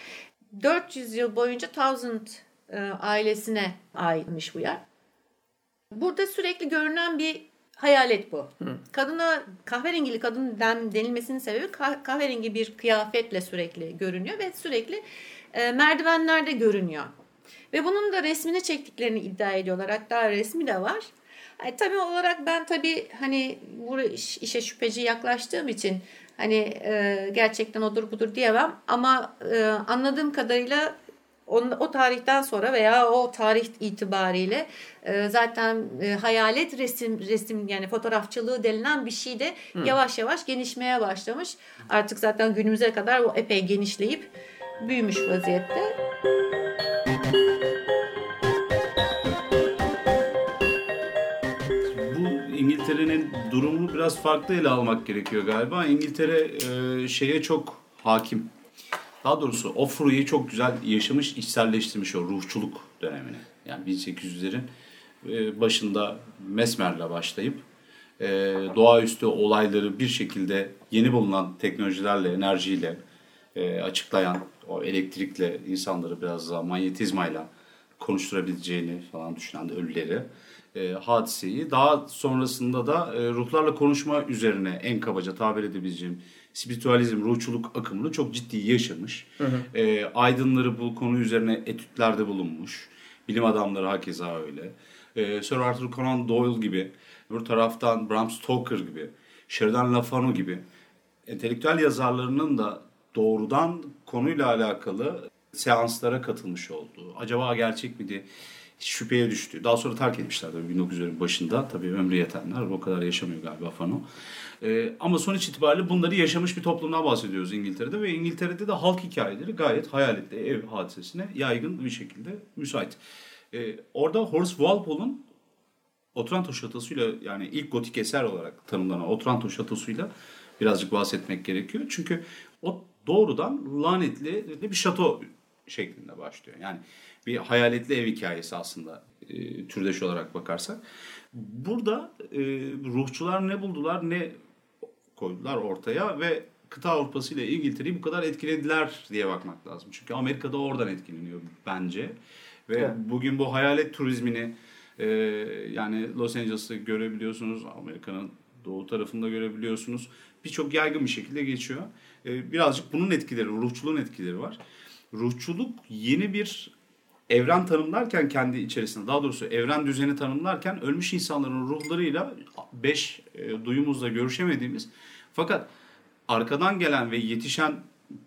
Speaker 2: 400 yıl boyunca Thousand e, ailesine aitmiş bu yer. Burada sürekli görünen bir hayalet bu. Hı. Kadına kahverengili kadın denilmesinin sebebi kahverengi bir kıyafetle sürekli görünüyor ve sürekli e, merdivenlerde görünüyor. Ve bunun da resmini çektiklerini iddia ediyorlar. Hatta resmi de var. Yani, tabii olarak ben tabii hani bu işe şüpheci yaklaştığım için hani e, gerçekten odur budur diyemem. Ama e, anladığım kadarıyla on, o tarihten sonra veya o tarih itibariyle e, zaten e, hayalet resim resim yani fotoğrafçılığı denilen bir şey de Hı. yavaş yavaş genişmeye başlamış. Artık zaten günümüze kadar o epey genişleyip büyümüş vaziyette.
Speaker 3: İngiltere'nin durumunu biraz farklı ele almak gerekiyor galiba. İngiltere e, şeye çok hakim. Daha doğrusu o furuyu çok güzel yaşamış, içselleştirmiş o ruhçuluk dönemini. Yani 1800'lerin e, başında Mesmer'le başlayıp e, doğaüstü olayları bir şekilde yeni bulunan teknolojilerle, enerjiyle e, açıklayan, o elektrikle insanları biraz daha manyetizmayla konuşturabileceğini falan düşünen de ölüleri e, hadiseyi daha sonrasında da e, ruhlarla konuşma üzerine en kabaca tabir edebileceğim spiritüalizm, ruhçuluk akımını çok ciddi yaşamış. Hı hı. E, aydınları bu konu üzerine etütlerde bulunmuş. Bilim adamları hakeza öyle. E, Sir Arthur Conan Doyle gibi, bir taraftan Bram Stoker gibi, Sheridan LaFano gibi entelektüel yazarlarının da doğrudan konuyla alakalı seanslara katılmış olduğu. Acaba gerçek miydi? Şüpheye düştü. Daha sonra terk etmişler tabii 1900'lerin başında. Tabii ömrü yetenler. O kadar yaşamıyor galiba Fano. Ee, ama sonuç itibariyle bunları yaşamış bir toplumdan bahsediyoruz İngiltere'de ve İngiltere'de de halk hikayeleri gayet hayaletli ev hadisesine yaygın bir şekilde müsait. Ee, orada Horace Walpole'un Otranto Şatosu'yla yani ilk gotik eser olarak tanımlanan Otranto Şatosu'yla birazcık bahsetmek gerekiyor. Çünkü o doğrudan lanetli bir şato şeklinde başlıyor. Yani bir hayaletli ev hikayesi aslında e, türdeş olarak bakarsak. Burada e, ruhçular ne buldular ne koydular ortaya ve kıta Avrupası ile İngiltere'yi bu kadar etkilediler diye bakmak lazım. Çünkü Amerika'da oradan etkileniyor bence. Ve evet. bugün bu hayalet turizmini e, yani Los Angeles'ı görebiliyorsunuz. Amerika'nın doğu tarafında görebiliyorsunuz. Birçok yaygın bir şekilde geçiyor. E, birazcık bunun etkileri, ruhçuluğun etkileri var. Ruhçuluk yeni bir evren tanımlarken kendi içerisinde daha doğrusu evren düzeni tanımlarken ölmüş insanların ruhlarıyla beş e, duyumuzla görüşemediğimiz fakat arkadan gelen ve yetişen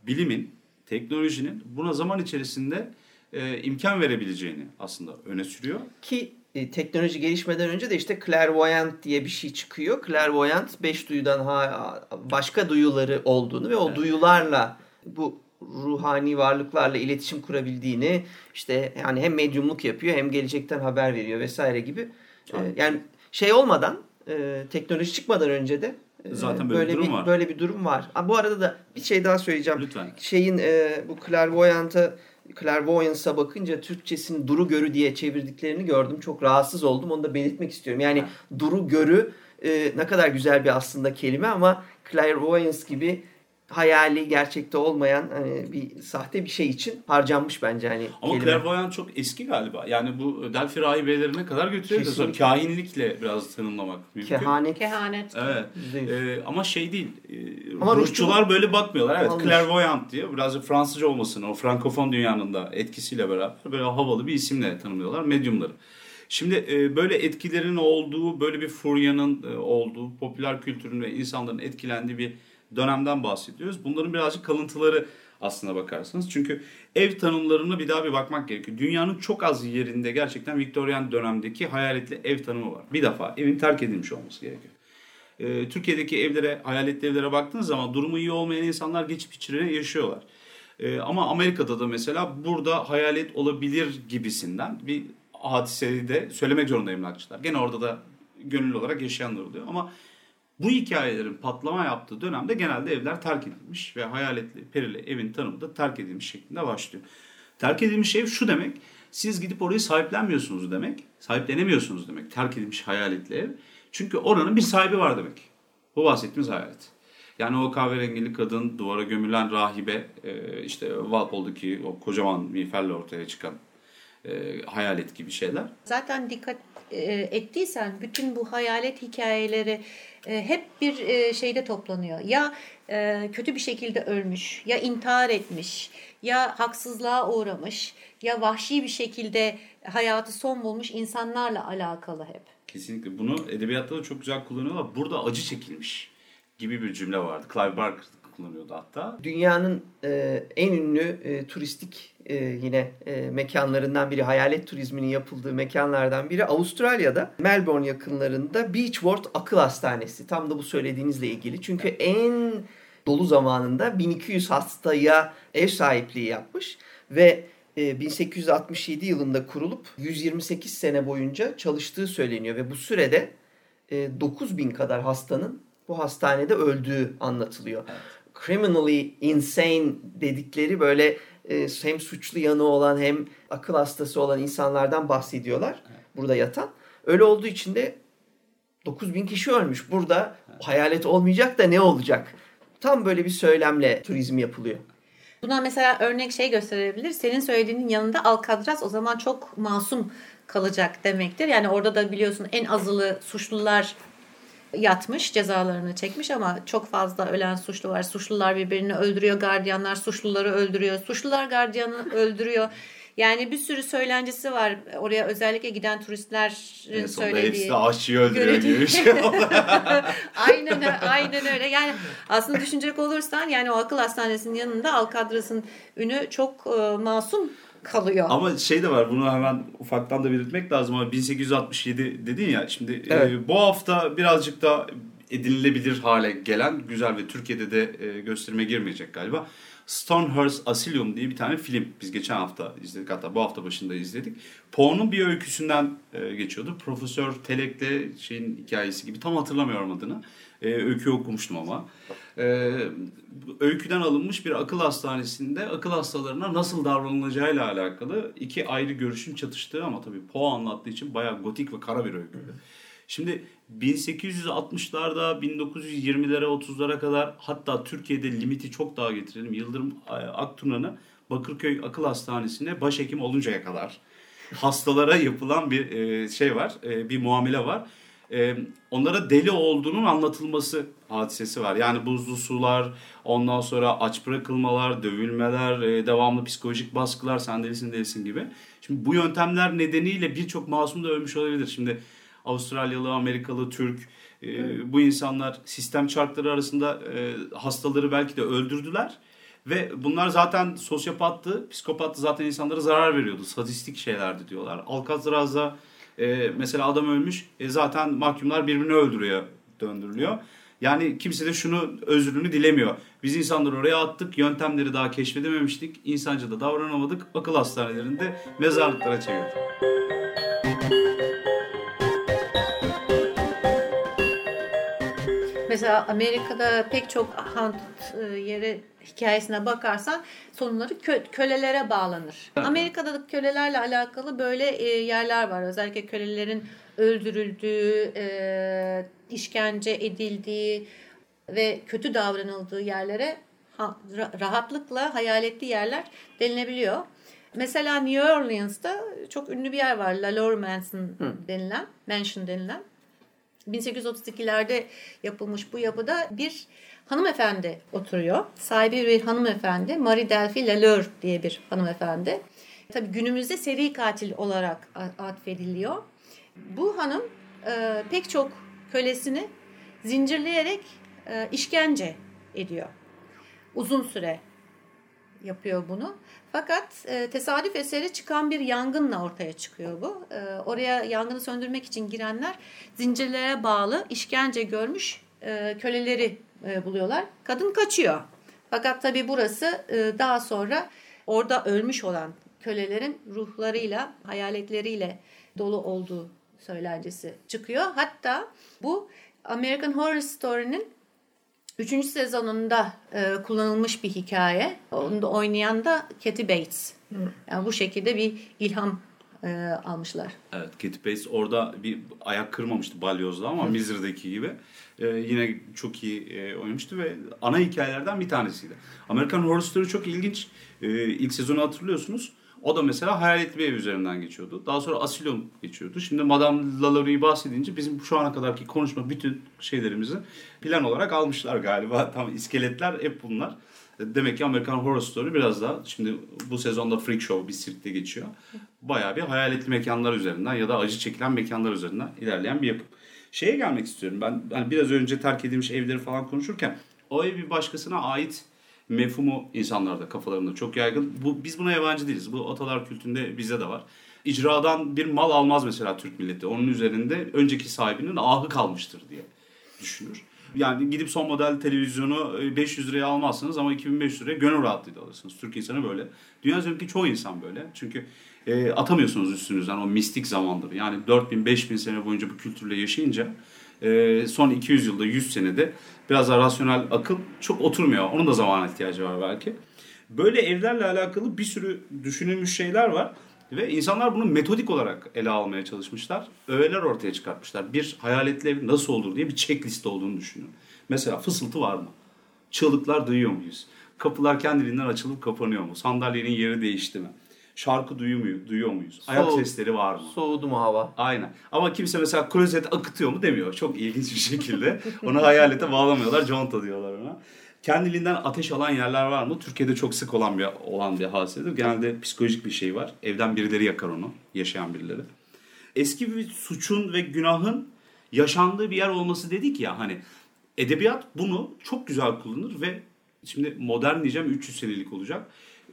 Speaker 3: bilimin, teknolojinin buna zaman içerisinde e, imkan verebileceğini aslında öne sürüyor.
Speaker 1: Ki e, teknoloji gelişmeden önce de işte clairvoyant diye bir şey çıkıyor. Clairvoyant beş duyudan ha, başka duyuları olduğunu ve o evet. duyularla bu ruhani varlıklarla iletişim kurabildiğini işte yani hem medyumluk yapıyor hem gelecekten haber veriyor vesaire gibi. E, yani şey olmadan e, teknoloji çıkmadan önce de e,
Speaker 3: Zaten böyle bir durum
Speaker 1: bir,
Speaker 3: var.
Speaker 1: Böyle bir durum var. Ha, bu arada da bir şey daha söyleyeceğim.
Speaker 3: Lütfen.
Speaker 1: Şeyin e, bu clairvoyant'a clairvoyance'a bakınca Türkçesini duru görü diye çevirdiklerini gördüm. Çok rahatsız oldum. Onu da belirtmek istiyorum. Yani duru görü e, ne kadar güzel bir aslında kelime ama clairvoyance gibi hayali gerçekte olmayan hani bir sahte bir şey için harcanmış bence hani
Speaker 3: Ama
Speaker 1: kelime.
Speaker 3: clairvoyant çok eski galiba. Yani bu Delphi rahibelerine kadar götürüyor. da Sonra kahinlikle biraz tanımlamak mümkün.
Speaker 1: Kehanet.
Speaker 2: Kehanet.
Speaker 3: Evet. Ee, ama şey değil. E,
Speaker 1: Ama
Speaker 3: ruhçular böyle bakmıyorlar. Evet,
Speaker 1: Olmuş.
Speaker 3: clairvoyant diye biraz da Fransızca olmasını, o frankofon dünyanın da etkisiyle beraber böyle havalı bir isimle tanımlıyorlar medyumları. Şimdi e, böyle etkilerin olduğu, böyle bir furyanın e, olduğu, popüler kültürün ve insanların etkilendiği bir dönemden bahsediyoruz. Bunların birazcık kalıntıları aslına bakarsanız. Çünkü ev tanımlarına bir daha bir bakmak gerekiyor. Dünyanın çok az yerinde gerçekten Viktoryan dönemdeki hayaletli ev tanımı var. Bir defa evin terk edilmiş olması gerekiyor. Ee, Türkiye'deki evlere, hayaletli evlere baktığınız zaman durumu iyi olmayan insanlar geçip içine yaşıyorlar. Ee, ama Amerika'da da mesela burada hayalet olabilir gibisinden bir hadiseyi de söylemek zorunda emlakçılar. Gene orada da gönüllü olarak yaşayanlar oluyor ama bu hikayelerin patlama yaptığı dönemde genelde evler terk edilmiş ve hayaletli, perili evin tanımı da terk edilmiş şeklinde başlıyor. Terk edilmiş ev şu demek, siz gidip orayı sahiplenmiyorsunuz demek, sahiplenemiyorsunuz demek terk edilmiş hayaletli ev. Çünkü oranın bir sahibi var demek. Bu bahsettiğimiz hayalet. Yani o kahverengili kadın, duvara gömülen rahibe, e, işte Walpole'daki o kocaman miğferle ortaya çıkan e, hayalet gibi şeyler.
Speaker 2: Zaten dikkat e, ettiysen bütün bu hayalet hikayeleri e, hep bir e, şeyde toplanıyor. Ya e, kötü bir şekilde ölmüş, ya intihar etmiş, ya haksızlığa uğramış, ya vahşi bir şekilde hayatı son bulmuş insanlarla alakalı hep.
Speaker 3: Kesinlikle. Bunu edebiyatta da çok güzel kullanıyorlar. Burada acı çekilmiş gibi bir cümle vardı. Clive Barker kullanıyordu hatta.
Speaker 1: Dünyanın e, en ünlü e, turistik e, yine e, mekanlarından biri, hayalet turizminin yapıldığı mekanlardan biri Avustralya'da Melbourne yakınlarında Beachworth Akıl Hastanesi. Tam da bu söylediğinizle ilgili. Çünkü en dolu zamanında 1200 hastaya ev sahipliği yapmış ve e, 1867 yılında kurulup 128 sene boyunca çalıştığı söyleniyor ve bu sürede e, 9000 kadar hastanın bu hastanede öldüğü anlatılıyor. Criminally insane dedikleri böyle e, hem suçlu yanı olan hem akıl hastası olan insanlardan bahsediyorlar burada yatan. Öyle olduğu için de 9000 kişi ölmüş. Burada hayalet olmayacak da ne olacak? Tam böyle bir söylemle turizm yapılıyor.
Speaker 2: Buna mesela örnek şey gösterebilir. Senin söylediğinin yanında Alcatraz o zaman çok masum kalacak demektir. Yani orada da biliyorsun en azılı suçlular yatmış, cezalarını çekmiş ama çok fazla ölen suçlu var. Suçlular birbirini öldürüyor, gardiyanlar suçluları öldürüyor. Suçlular gardiyanı öldürüyor. Yani bir sürü söylencesi var. Oraya özellikle giden turistlerin
Speaker 3: En
Speaker 2: söylediği.
Speaker 3: hepsi aşçıyı öldürüyor gibi bir şey oldu.
Speaker 2: aynen aynen öyle. Yani aslında düşünecek olursan yani o akıl hastanesinin yanında Alcatraz'ın ünü çok e, masum kalıyor.
Speaker 3: Ama şey de var bunu hemen ufaktan da belirtmek lazım ama 1867 dedin ya şimdi
Speaker 1: Evet.
Speaker 3: e, bu hafta birazcık da edinilebilir hale gelen güzel ve Türkiye'de de e, gösterime girmeyecek galiba. Stonehurst Asylum diye bir tane film biz geçen hafta izledik hatta bu hafta başında izledik. Poe'nun bir öyküsünden e, geçiyordu. Profesör Telek'le şeyin hikayesi gibi tam hatırlamıyorum adını. E, öykü okumuştum ama. E, öyküden alınmış bir akıl hastanesinde akıl hastalarına nasıl davranılacağıyla alakalı iki ayrı görüşün çatıştığı ama tabii Poe anlattığı için bayağı gotik ve kara bir öyküydü. Şimdi 1860'larda 1920'lere 30'lara kadar hatta Türkiye'de limiti çok daha getirelim. Yıldırım Aktuna'nı Bakırköy Akıl Hastanesi'ne başhekim oluncaya kadar hastalara yapılan bir e, şey var, e, bir muamele var. E, onlara deli olduğunun anlatılması hadisesi var. Yani buzlu sular, ondan sonra aç bırakılmalar, dövülmeler, e, devamlı psikolojik baskılar, sen delisin delisin gibi. Şimdi bu yöntemler nedeniyle birçok masum da ölmüş olabilir. Şimdi Avustralyalı, Amerikalı, Türk e, bu insanlar sistem çarkları arasında e, hastaları belki de öldürdüler. Ve bunlar zaten sosyopattı, psikopattı zaten insanlara zarar veriyordu. Sadistik şeylerdi diyorlar. Alcatraz'da e, mesela adam ölmüş e, zaten mahkumlar birbirini öldürüyor, döndürülüyor. Yani kimse de şunu özrünü dilemiyor. Biz insanları oraya attık, yöntemleri daha keşfedememiştik, insanca da davranamadık, akıl hastanelerinde mezarlıklara çevirdik.
Speaker 2: Mesela Amerika'da pek çok haunted yeri hikayesine bakarsan sonları kö- kölelere bağlanır.
Speaker 3: Evet.
Speaker 2: Amerika'da da kölelerle alakalı böyle e, yerler var. Özellikle kölelerin öldürüldüğü, e, işkence edildiği ve kötü davranıldığı yerlere ha- ra- rahatlıkla hayaletli yerler denilebiliyor. Mesela New Orleans'ta çok ünlü bir yer var. La Lore Mansion denilen, Mansion denilen. 1832'lerde yapılmış bu yapıda bir hanımefendi oturuyor. Sahibi bir hanımefendi. Marie Delphi Laleur diye bir hanımefendi. Tabii günümüzde seri katil olarak atfediliyor. Bu hanım e, pek çok kölesini zincirleyerek e, işkence ediyor. Uzun süre yapıyor bunu. Fakat e, tesadüf eseri çıkan bir yangınla ortaya çıkıyor bu. E, oraya yangını söndürmek için girenler zincirlere bağlı işkence görmüş e, köleleri e, buluyorlar. Kadın kaçıyor. Fakat tabii burası e, daha sonra orada ölmüş olan kölelerin ruhlarıyla, hayaletleriyle dolu olduğu söylencesi çıkıyor. Hatta bu American Horror Story'nin Üçüncü sezonunda e, kullanılmış bir hikaye. Onu da oynayan da Kathy Bates. Yani bu şekilde bir ilham e, almışlar.
Speaker 3: Evet, Katy Bates orada bir ayak kırmamıştı balyozda ama Misery'deki gibi. Ee, yine çok iyi e, oynamıştı ve ana hikayelerden bir tanesiydi. American Horror Story çok ilginç. Ee, ilk sezonu hatırlıyorsunuz. O da mesela hayaletli bir ev üzerinden geçiyordu. Daha sonra Asylum geçiyordu. Şimdi Madame Lalaurie bahsedince bizim şu ana kadarki konuşma bütün şeylerimizi plan olarak almışlar galiba. Tam iskeletler hep bunlar. Demek ki American Horror Story biraz daha şimdi bu sezonda Freak Show bir sirkte geçiyor. Bayağı bir hayaletli mekanlar üzerinden ya da acı çekilen mekanlar üzerinden ilerleyen bir yapım. Şeye gelmek istiyorum ben hani biraz önce terk edilmiş evleri falan konuşurken o ev bir başkasına ait mefhumu insanlarda kafalarında çok yaygın. Bu biz buna yabancı değiliz. Bu atalar kültüründe bizde de var. İcradan bir mal almaz mesela Türk milleti. Onun üzerinde önceki sahibinin ahı kalmıştır diye düşünür. Yani gidip son model televizyonu e, 500 liraya almazsınız ama 2500 liraya gönül rahatlığıyla alırsınız. Türk insanı böyle. Dünya üzerindeki çoğu insan böyle. Çünkü e, atamıyorsunuz üstünüzden o mistik zamanları. Yani 4000-5000 sene boyunca bu kültürle yaşayınca e, son 200 yılda 100 senede biraz daha rasyonel akıl çok oturmuyor. Onun da zamana ihtiyacı var belki. Böyle evlerle alakalı bir sürü düşünülmüş şeyler var. Ve insanlar bunu metodik olarak ele almaya çalışmışlar. Öğeler ortaya çıkartmışlar. Bir hayaletli ev nasıl olur diye bir checklist olduğunu düşünün. Mesela fısıltı var mı? Çığlıklar duyuyor muyuz? Kapılar kendiliğinden açılıp kapanıyor mu? Sandalyenin yeri değişti mi? Şarkı duyuyor, muyuz? duyuyor muyuz? Ayak
Speaker 1: Soğuk.
Speaker 3: sesleri var mı?
Speaker 1: Soğudu mu hava?
Speaker 3: Aynen. Ama kimse mesela klozet akıtıyor mu demiyor. Çok ilginç bir şekilde. Onu hayalete bağlamıyorlar. Conta diyorlar ona. Kendiliğinden ateş alan yerler var mı? Türkiye'de çok sık olan bir olan bir hadisedir. Genelde psikolojik bir şey var. Evden birileri yakar onu. Yaşayan birileri. Eski bir suçun ve günahın yaşandığı bir yer olması dedik ya hani edebiyat bunu çok güzel kullanır ve şimdi modern diyeceğim 300 senelik olacak.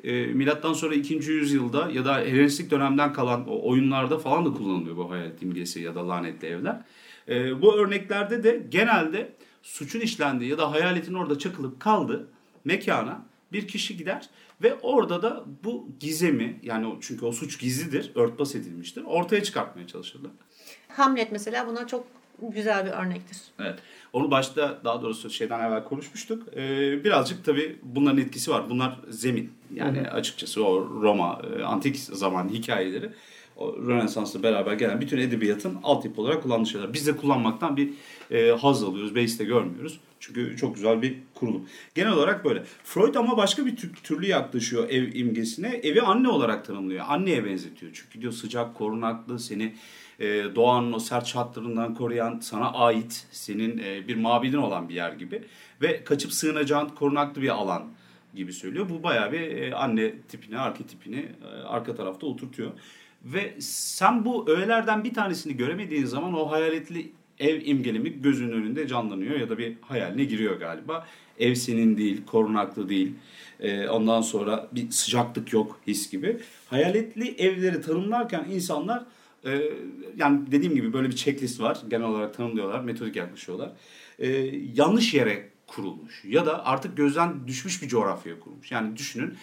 Speaker 3: E, milattan sonra 2. yüzyılda ya da Helenistik dönemden kalan oyunlarda falan da kullanılıyor bu hayalet imgesi ya da lanetli evler. E, bu örneklerde de genelde suçun işlendiği ya da hayaletin orada çakılıp kaldığı mekana bir kişi gider ve orada da bu gizemi yani çünkü o suç gizlidir, örtbas edilmiştir. Ortaya çıkartmaya çalışırlar.
Speaker 2: Hamlet mesela buna çok güzel bir örnektir.
Speaker 3: Evet. Onu başta daha doğrusu şeyden evvel konuşmuştuk. Ee, birazcık tabii bunların etkisi var. Bunlar zemin. Yani açıkçası o Roma, e, antik zaman hikayeleri o Rönesans'la beraber gelen bütün edebiyatın altyapı olarak kullandığı şeyler. Biz de kullanmaktan bir e, haz alıyoruz. Beis de görmüyoruz. Çünkü çok güzel bir kurulum. Genel olarak böyle. Freud ama başka bir tür- türlü yaklaşıyor ev imgesine. Evi anne olarak tanımlıyor. Anneye benzetiyor. Çünkü diyor sıcak, korunaklı, seni e, doğanın o sert şartlarından koruyan, sana ait, senin e, bir mabedin olan bir yer gibi. Ve kaçıp sığınacağın korunaklı bir alan gibi söylüyor. Bu bayağı bir e, anne tipini, arketipini e, arka tarafta oturtuyor. Ve sen bu öğelerden bir tanesini göremediğin zaman o hayaletli ev imgelimi gözünün önünde canlanıyor ya da bir hayaline giriyor galiba. Ev senin değil, korunaklı değil. E, ondan sonra bir sıcaklık yok his gibi. Hayaletli evleri tanımlarken insanlar e, yani dediğim gibi böyle bir checklist var. Genel olarak tanımlıyorlar, metodik yaklaşıyorlar. E, yanlış yere kurulmuş ya da artık gözden düşmüş bir coğrafyaya kurulmuş. Yani düşünün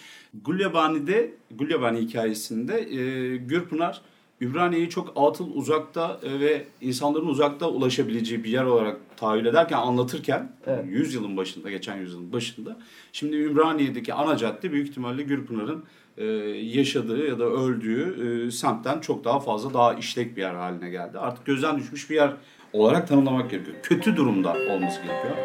Speaker 3: Gulyabani'de, Gulyabani hikayesinde e, Gürpınar Ümraniye'yi çok atıl uzakta e, ve insanların uzakta ulaşabileceği bir yer olarak tahayyül ederken, anlatırken
Speaker 1: Evet.
Speaker 3: 100 yılın başında, geçen yüzyılın başında şimdi Ümraniye'deki ana cadde büyük ihtimalle Gürpınar'ın e, yaşadığı ya da öldüğü e, semtten çok daha fazla daha işlek bir yer haline geldi. Artık gözden düşmüş bir yer olarak tanımlamak gerekiyor. Kötü durumda olması gerekiyor.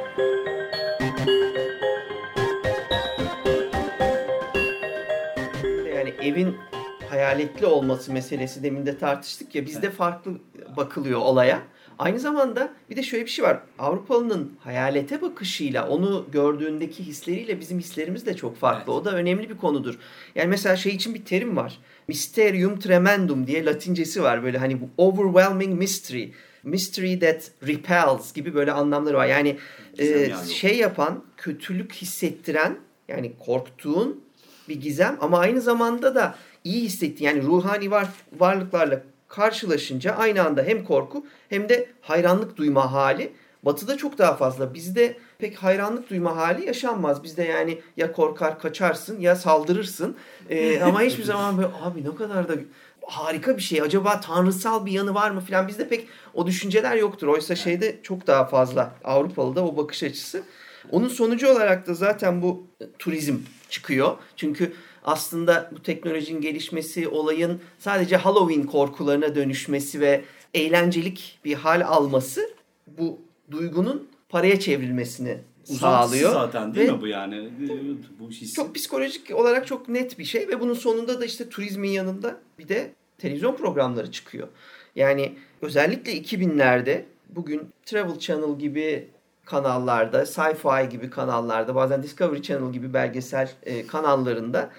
Speaker 1: Yani evin hayaletli olması meselesi demin de tartıştık ya bizde farklı bakılıyor olaya. Aynı zamanda bir de şöyle bir şey var. Avrupalının hayalete bakışıyla onu gördüğündeki hisleriyle bizim hislerimiz de çok farklı. O da önemli bir konudur. Yani mesela şey için bir terim var. Mysterium tremendum diye latincesi var. Böyle hani overwhelming mystery. Mystery that repels gibi böyle anlamları var. Yani
Speaker 3: Gizem
Speaker 1: e,
Speaker 3: yani.
Speaker 1: şey yapan, kötülük hissettiren yani korktuğun bir gizem ama aynı zamanda da iyi hissettiğin yani ruhani var, varlıklarla karşılaşınca aynı anda hem korku hem de hayranlık duyma hali Batı'da çok daha fazla. Bizde pek hayranlık duyma hali yaşanmaz. Bizde yani ya korkar kaçarsın ya saldırırsın. Ee, ama hiçbir zaman böyle abi ne kadar da harika bir şey. Acaba tanrısal bir yanı var mı falan. Bizde pek o düşünceler yoktur. Oysa şeyde çok daha fazla Avrupalı'da o bakış açısı. Onun sonucu olarak da zaten bu turizm çıkıyor. Çünkü aslında bu teknolojinin gelişmesi, olayın sadece Halloween korkularına dönüşmesi ve eğlencelik bir hal alması bu duygunun paraya çevrilmesini sağlıyor.
Speaker 3: zaten değil
Speaker 1: Ve
Speaker 3: mi bu yani? Bu his.
Speaker 1: çok psikolojik olarak çok net bir şey ve bunun sonunda da işte turizmin yanında bir de televizyon programları çıkıyor. Yani özellikle 2000'lerde bugün Travel Channel gibi kanallarda, Sci-Fi gibi kanallarda, bazen Discovery Channel gibi belgesel e, kanallarında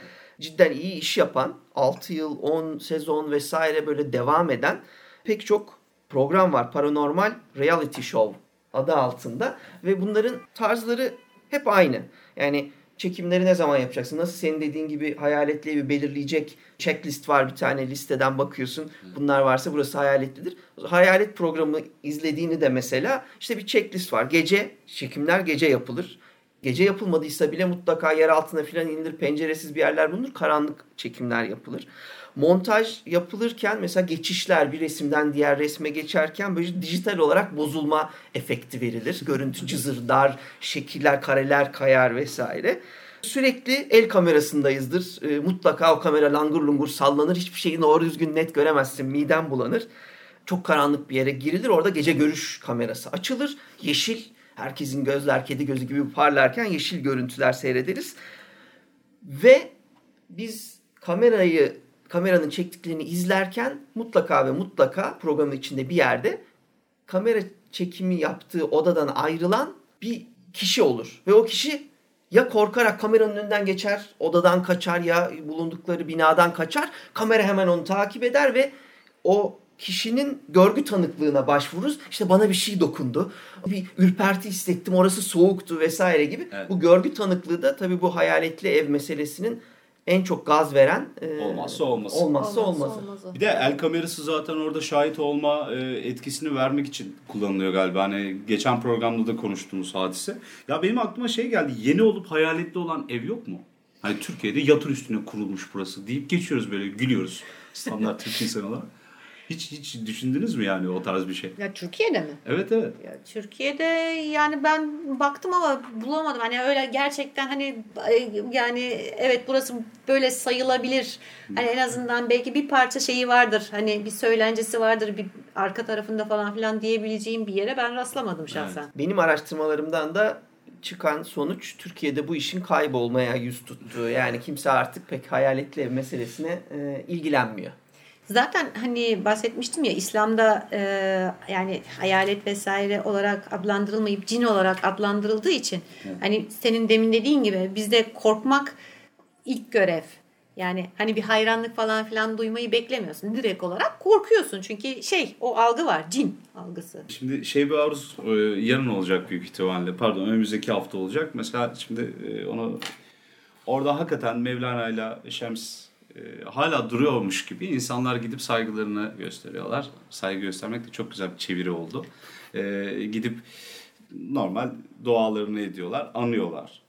Speaker 1: cidden iyi iş yapan, 6 yıl, 10 sezon vesaire böyle devam eden pek çok program var. Paranormal Reality Show adı altında ve bunların tarzları hep aynı. Yani çekimleri ne zaman yapacaksın? Nasıl senin dediğin gibi hayaletli evi belirleyecek checklist var bir tane listeden bakıyorsun. Bunlar varsa burası hayaletlidir. Hayalet programı izlediğini de mesela işte bir checklist var. Gece çekimler gece yapılır. Gece yapılmadıysa bile mutlaka yer altına filan inilir. Penceresiz bir yerler bulunur. Karanlık çekimler yapılır. Montaj yapılırken mesela geçişler bir resimden diğer resme geçerken böyle dijital olarak bozulma efekti verilir. Görüntü cızırdar, şekiller, kareler kayar vesaire. Sürekli el kamerasındayızdır. E, mutlaka o kamera langur lungur sallanır. Hiçbir şeyi doğru düzgün net göremezsin. Miden bulanır. Çok karanlık bir yere girilir. Orada gece görüş kamerası açılır. Yeşil, herkesin gözler kedi gözü gibi parlarken yeşil görüntüler seyrederiz. Ve biz kamerayı kameranın çektiklerini izlerken mutlaka ve mutlaka programın içinde bir yerde kamera çekimi yaptığı odadan ayrılan bir kişi olur. Ve o kişi ya korkarak kameranın önünden geçer, odadan kaçar ya bulundukları binadan kaçar. Kamera hemen onu takip eder ve o kişinin görgü tanıklığına başvururuz. İşte bana bir şey dokundu. Bir ürperti hissettim. Orası soğuktu vesaire gibi.
Speaker 3: Evet.
Speaker 1: Bu görgü tanıklığı da tabii bu hayaletli ev meselesinin en çok gaz veren e,
Speaker 3: Olmazsa olmazı.
Speaker 1: olmazsa
Speaker 2: Olmazsa
Speaker 1: olmazı.
Speaker 3: Bir de el kamerası zaten orada şahit olma e, etkisini vermek için kullanılıyor galiba. Hani geçen programda da konuştuğumuz hadise. Ya benim aklıma şey geldi. Yeni olup hayaletli olan ev yok mu? Hani Türkiye'de yatır üstüne kurulmuş burası deyip geçiyoruz böyle gülüyoruz. Standart Türk insan olarak. Hiç hiç düşündünüz mü yani o tarz bir şey?
Speaker 2: Ya Türkiye'de mi?
Speaker 3: Evet evet.
Speaker 2: Ya Türkiye'de yani ben baktım ama bulamadım. Hani öyle gerçekten hani e, yani evet burası böyle sayılabilir. Hani en azından belki bir parça şeyi vardır. Hani bir söylencesi vardır bir arka tarafında falan filan diyebileceğim bir yere ben rastlamadım şahsen.
Speaker 1: Benim araştırmalarımdan da çıkan sonuç Türkiye'de bu işin kaybolmaya yüz tuttuğu. Yani kimse artık pek hayaletli ev meselesine e, ilgilenmiyor.
Speaker 2: Zaten hani bahsetmiştim ya İslam'da e, yani hayalet vesaire olarak adlandırılmayıp cin olarak adlandırıldığı için hani senin demin dediğin gibi bizde korkmak ilk görev. Yani hani bir hayranlık falan filan duymayı beklemiyorsun. Direkt olarak korkuyorsun. Çünkü şey o algı var. Cin algısı.
Speaker 3: Şimdi şey bir aruz e, yarın olacak büyük ihtimalle. Pardon önümüzdeki hafta olacak. Mesela şimdi e, onu orada hakikaten Mevlana ile Şems e, hala duruyormuş gibi insanlar gidip saygılarını gösteriyorlar. Saygı göstermek de çok güzel bir çeviri oldu. E, gidip normal dualarını ediyorlar, anıyorlar.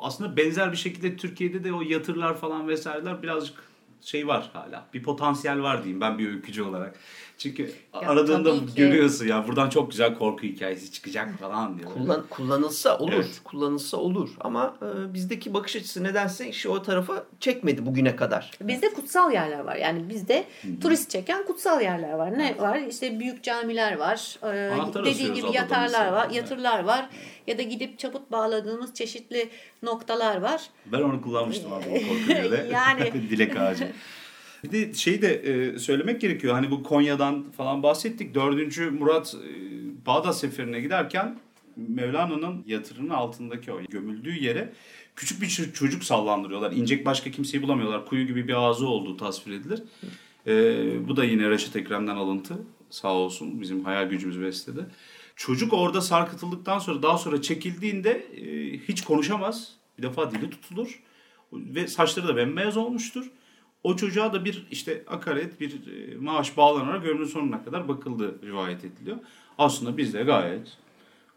Speaker 3: Aslında benzer bir şekilde Türkiye'de de o yatırlar falan vesaireler birazcık şey var hala. Bir potansiyel var diyeyim ben bir öykücü olarak. Çünkü
Speaker 2: Ya
Speaker 3: aradığında görüyorsun ya buradan çok güzel korku hikayesi çıkacak falan diyor.
Speaker 1: Kullan, kullanılsa olur.
Speaker 3: Evet.
Speaker 1: Kullanılsa olur. Ama e, bizdeki bakış açısı nedense işi o tarafa çekmedi bugüne kadar.
Speaker 2: Bizde kutsal yerler var. Yani bizde turist çeken kutsal yerler var. Ne var? İşte büyük camiler var. Ee,
Speaker 3: Anahtar
Speaker 2: dediği
Speaker 3: asıyoruz
Speaker 2: gibi yatarlar var,
Speaker 3: Evet.
Speaker 2: yatırlar var. Ya da gidip çaput bağladığımız çeşitli noktalar var.
Speaker 3: Ben onu kullanmıştım abi o korku.
Speaker 2: Yani.
Speaker 3: Dilek ağacı. Bir de şey de e, söylemek gerekiyor. Hani bu Konya'dan falan bahsettik. Dördüncü Murat e, Bağdat seferine giderken Mevlana'nın yatırının altındaki o gömüldüğü yere küçük bir çocuk sallandırıyorlar. İnecek başka kimseyi bulamıyorlar. Kuyu gibi bir ağzı olduğu tasvir edilir. E, bu da yine Reşit Ekrem'den alıntı. Sağ olsun bizim hayal gücümüz besledi. Çocuk orada sarkıtıldıktan sonra daha sonra çekildiğinde e, hiç konuşamaz. Bir defa dili tutulur ve saçları da bembeyaz olmuştur. O çocuğa da bir işte akaret bir e, maaş bağlanarak ömrünün sonuna kadar bakıldığı rivayet ediliyor. Aslında biz de gayet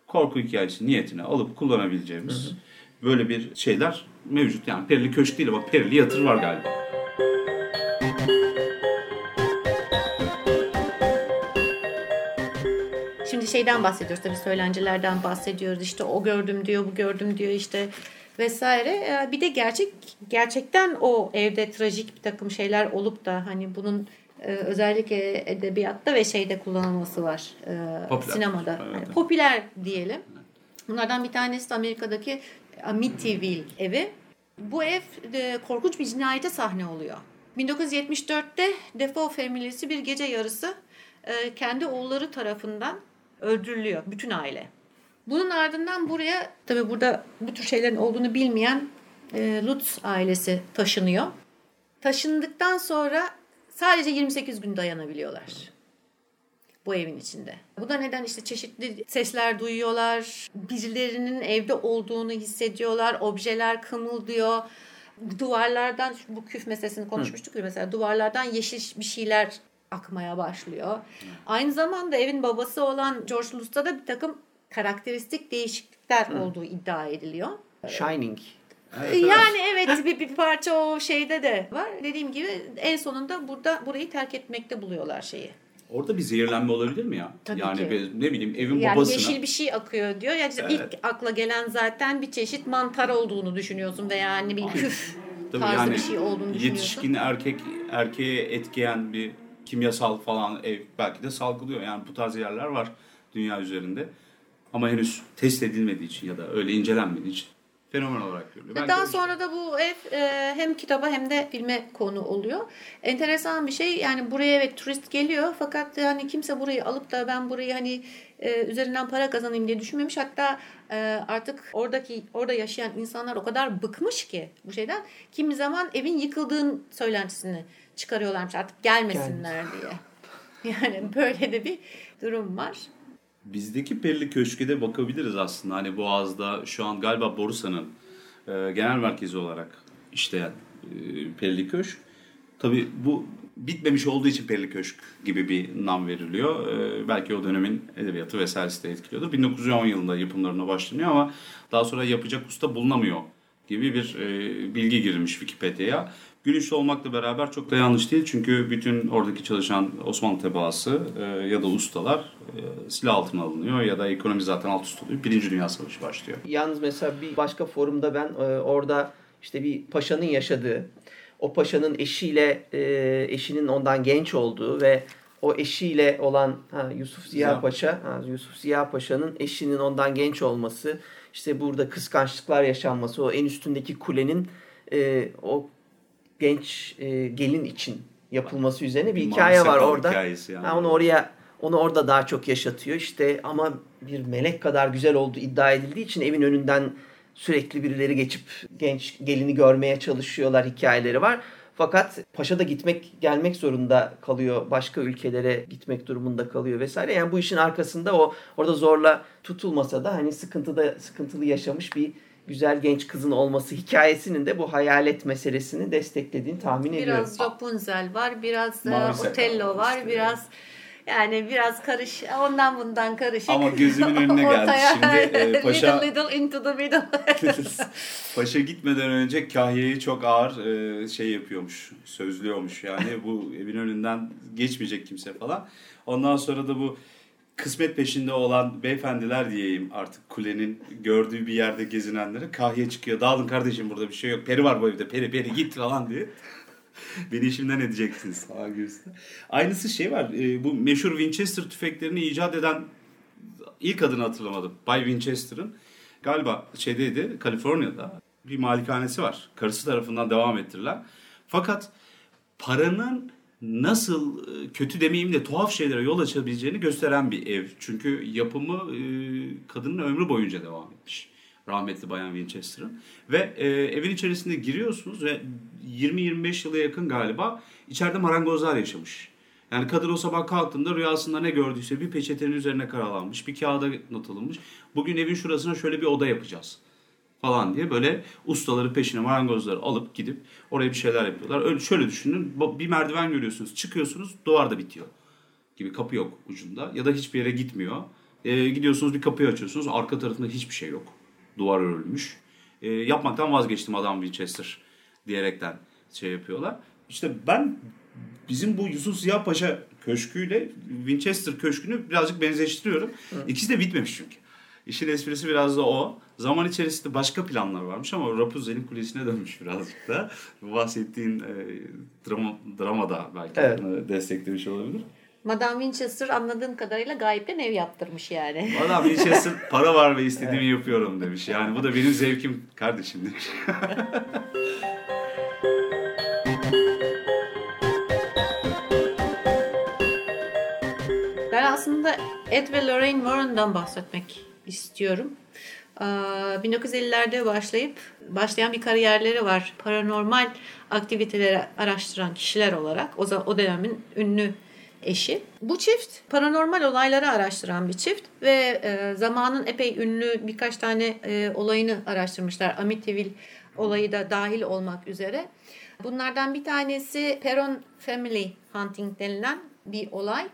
Speaker 3: korku hikayesi niyetine alıp kullanabileceğimiz böyle bir şeyler mevcut. Yani perili köşk değil ama perili yatır var galiba.
Speaker 2: Şimdi şeyden bahsediyoruz tabii söylencelerden bahsediyoruz. İşte o gördüm diyor, bu gördüm diyor işte vesaire. Ee, Bir de gerçek gerçekten o evde trajik bir takım şeyler olup da hani bunun e, özellikle edebiyatta ve şeyde kullanılması var. e,
Speaker 3: Popüler.
Speaker 2: Sinemada.
Speaker 3: Evet.
Speaker 2: Yani popüler diyelim. Bunlardan bir tanesi de Amerika'daki Amityville evi. Bu ev e, korkunç bir cinayete sahne oluyor. 1974'te Defoe familyası bir gece yarısı e, kendi oğulları tarafından öldürülüyor. Bütün aile. Bunun ardından buraya tabii burada bu tür şeylerin olduğunu bilmeyen e, Lutz ailesi taşınıyor. Taşındıktan sonra sadece 28 gün dayanabiliyorlar bu evin içinde. Bu da neden işte çeşitli sesler duyuyorlar, birilerinin evde olduğunu hissediyorlar, objeler kımıldıyor. Duvarlardan, bu küf meselesini konuşmuştuk ya mesela duvarlardan yeşil bir şeyler akmaya başlıyor. Aynı zamanda evin babası olan George Lust'ta da bir takım karakteristik değişiklikler olduğu iddia ediliyor.
Speaker 1: Shining.
Speaker 2: Yani evet bir, bir parça o şeyde de var. Dediğim gibi en sonunda burada burayı terk etmekte buluyorlar şeyi.
Speaker 3: Orada bir zehirlenme olabilir mi ya?
Speaker 2: Tabii
Speaker 3: yani
Speaker 2: ki.
Speaker 3: ne bileyim evin
Speaker 2: Yani
Speaker 3: babasına.
Speaker 2: yeşil bir şey akıyor diyor. Yani
Speaker 3: Evet.
Speaker 2: ilk akla gelen zaten bir çeşit mantar olduğunu düşünüyorsun veya hani bir küf
Speaker 3: Tabii
Speaker 2: tarzı
Speaker 3: yani
Speaker 2: bir şey olduğunu düşünüyorsun.
Speaker 3: yetişkin erkek erkeğe etkileyen bir kimyasal falan ev belki de salgılıyor. Yani bu tarz yerler var dünya üzerinde. Ama henüz test edilmediği için ya da öyle incelenmediği için fenomen olarak görülüyor.
Speaker 2: Ve
Speaker 3: Belki
Speaker 2: daha sonra da bu ev e, hem kitaba hem de filme konu oluyor. Enteresan bir şey yani buraya evet turist geliyor fakat yani kimse burayı alıp da ben burayı hani e, üzerinden para kazanayım diye düşünmemiş. Hatta e, artık oradaki orada yaşayan insanlar o kadar bıkmış ki bu şeyden kimi zaman evin yıkıldığın söylentisini çıkarıyorlarmış artık gelmesinler diye. Yani böyle de bir durum var.
Speaker 3: Bizdeki Perili Köşk'e de bakabiliriz aslında. Hani Boğaz'da şu an galiba Borsa'nın e, genel merkezi olarak işleyen e, Perili Köşk. Tabii bu bitmemiş olduğu için Perili Köşk gibi bir nam veriliyor. E, belki o dönemin edebiyatı vesairesi de etkiliyordur. 1910 yılında yapımlarına başlanıyor ama daha sonra yapacak usta bulunamıyor gibi bir e, bilgi girilmiş Wikipedia'ya. Gülünçlü olmakla beraber çok da yanlış değil. Çünkü bütün oradaki çalışan Osmanlı tebaası e, ya da ustalar e, silah altına alınıyor ya da ekonomi zaten alt üst oluyor. Birinci Dünya Savaşı başlıyor.
Speaker 1: Yalnız mesela bir başka forumda ben e, orada işte bir paşanın yaşadığı, o paşanın eşiyle e, eşinin ondan genç olduğu ve o eşiyle olan ha, Yusuf Ziya
Speaker 3: Ziya
Speaker 1: Paşa, ha, Yusuf Ziya Paşa'nın eşinin ondan genç olması, işte burada kıskançlıklar yaşanması, o en üstündeki kulenin e, o genç e, gelin için yapılması üzerine bir hikaye var orada.
Speaker 3: hikayesi yani.
Speaker 1: Ha, onu oraya onu orada daha çok yaşatıyor. İşte ama bir melek kadar güzel olduğu iddia edildiği için evin önünden sürekli birileri geçip genç gelini görmeye çalışıyorlar hikayeleri var. Fakat paşa da gitmek gelmek zorunda kalıyor. Başka ülkelere gitmek durumunda kalıyor vesaire. Yani bu işin arkasında o orada zorla tutulmasa da hani sıkıntıda sıkıntılı yaşamış bir güzel genç kızın olması hikayesinin de bu hayalet meselesini desteklediğini tahmin ediyorum.
Speaker 2: Biraz Rapunzel var, biraz e,
Speaker 3: Sakal
Speaker 2: Otello
Speaker 3: var işte.
Speaker 2: biraz Yani biraz karış, ondan bundan karışık.
Speaker 3: Ama gözümün önüne geldi.
Speaker 2: Ortaya
Speaker 3: Şimdi e, paşa
Speaker 2: little little into the middle.
Speaker 3: paşa gitmeden önce Kahya'yı çok ağır e, şey yapıyormuş. Sözlüyormuş yani bu evin önünden geçmeyecek kimse falan. Ondan sonra da bu kısmet peşinde olan beyefendiler diyeyim artık kulenin gördüğü bir yerde gezinenlere kahya çıkıyor. Dağılın kardeşim burada bir şey yok. Peri var bu evde. Peri peri git falan diye. Beni işimden edeceksiniz falan gibisinden. Aynısı şey var. e, bu meşhur Winchester tüfeklerini icat eden ilk adını hatırlamadım. Bay Winchester'ın galiba şeydeydi Kaliforniya'da bir malikanesi var. Karısı tarafından devam ettirilen. Fakat paranın nasıl e, kötü demeyeyim de tuhaf şeylere yol açabileceğini gösteren bir ev. Çünkü yapımı e, kadının ömrü boyunca devam etmiş. Rahmetli Bayan Winchester'ın. Ve e, evin içerisinde giriyorsunuz ve 20-25 yıla yakın galiba içeride marangozlar yaşamış. Yani kadın o sabah kalktığında rüyasında ne gördüyse bir peçetenin üzerine karalanmış, bir kağıda not alınmış. Bugün evin şurasına şöyle bir oda yapacağız falan diye böyle ustaları peşine marangozları alıp gidip oraya bir şeyler yapıyorlar. Öyle şöyle düşünün bir merdiven görüyorsunuz çıkıyorsunuz duvar da bitiyor gibi kapı yok ucunda ya da hiçbir yere gitmiyor. Ee, gidiyorsunuz bir kapıyı açıyorsunuz arka tarafında hiçbir şey yok. Duvar örülmüş. Ee, yapmaktan vazgeçtim adam Winchester diyerekten şey yapıyorlar. İşte ben bizim bu Yusuf Ziya Paşa köşküyle Winchester köşkünü birazcık benzeştiriyorum. İkisi de bitmemiş çünkü. İşin esprisi biraz da o. Zaman içerisinde başka planlar varmış ama Rapunzel'in kulesine dönmüş birazcık da. Bahsettiğin e, drama, drama da belki
Speaker 1: Evet.
Speaker 3: desteklemiş olabilir.
Speaker 2: Madame Winchester anladığım kadarıyla gayipten ev yaptırmış yani.
Speaker 3: Adam Winchester para var ve istediğimi yapıyorum demiş. Yani bu da benim zevkim kardeşim demiş.
Speaker 2: Ben aslında Ed ve Lorraine Warren'dan bahsetmek istiyorum. Ee, 1950'lerde başlayıp başlayan bir kariyerleri var. Paranormal aktiviteleri araştıran kişiler olarak o, o dönemin ünlü eşi. Bu çift paranormal olayları araştıran bir çift ve e, zamanın epey ünlü birkaç tane e, olayını araştırmışlar. Amityville olayı da dahil olmak üzere. Bunlardan bir tanesi Perron Family Hunting denilen bir olay.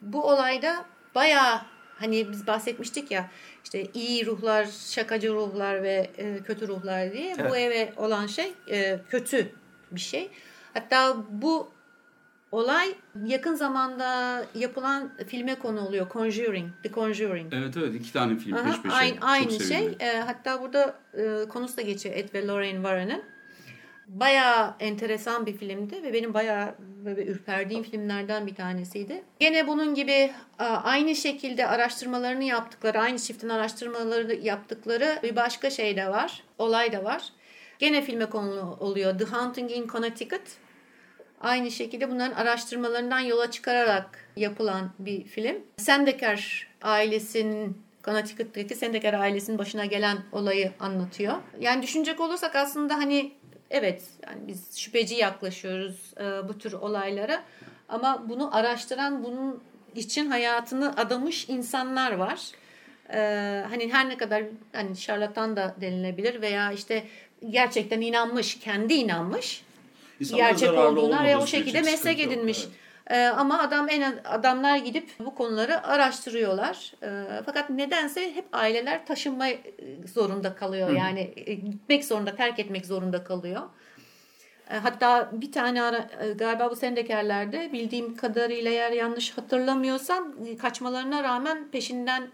Speaker 2: Bu olayda bayağı hani biz bahsetmiştik ya işte iyi ruhlar, şakacı ruhlar ve e, kötü ruhlar diye.
Speaker 1: Evet.
Speaker 2: Bu eve olan şey e, kötü bir şey. Hatta bu olay yakın zamanda yapılan filme konu oluyor. Conjuring, The Conjuring.
Speaker 3: evet evet iki tane film
Speaker 2: Aha,
Speaker 3: peş peşe.
Speaker 2: aynı, aynı şey.
Speaker 3: sevildi.
Speaker 2: E, hatta burada e, konusu da geçiyor Ed ve Lorraine Warren'ın. Bayağı enteresan bir filmdi ve benim bayağı böyle ürperdiğim filmlerden bir tanesiydi. Gene bunun gibi aynı şekilde araştırmalarını yaptıkları, aynı çiftin araştırmaları yaptıkları bir başka şey de var, olay da var. Gene filme konu oluyor. The Haunting in Connecticut. Aynı şekilde bunların araştırmalarından yola çıkararak yapılan bir film. Sandeker ailesinin Connecticut'taki Sandeker ailesinin başına gelen olayı anlatıyor. Yani düşünecek olursak aslında hani evet yani biz şüpheci yaklaşıyoruz e, bu tür olaylara ama bunu araştıran bunun için hayatını adamış insanlar var. Ee, hani her ne kadar hani şarlatan da denilebilir veya işte gerçekten inanmış, kendi inanmış
Speaker 3: İnsanlara
Speaker 2: gerçek olduğuna ve o şekilde meslek
Speaker 3: yok,
Speaker 2: edinmiş.
Speaker 3: evet.
Speaker 2: Ee, ama adam en adamlar gidip bu konuları araştırıyorlar. Ee, fakat nedense hep aileler taşınma zorunda kalıyor. Yani e, gitmek zorunda, terk etmek zorunda kalıyor. E, Hatta bir tane ara, e, galiba bu sendekerlerde bildiğim kadarıyla eğer yanlış hatırlamıyorsam e, kaçmalarına rağmen peşinden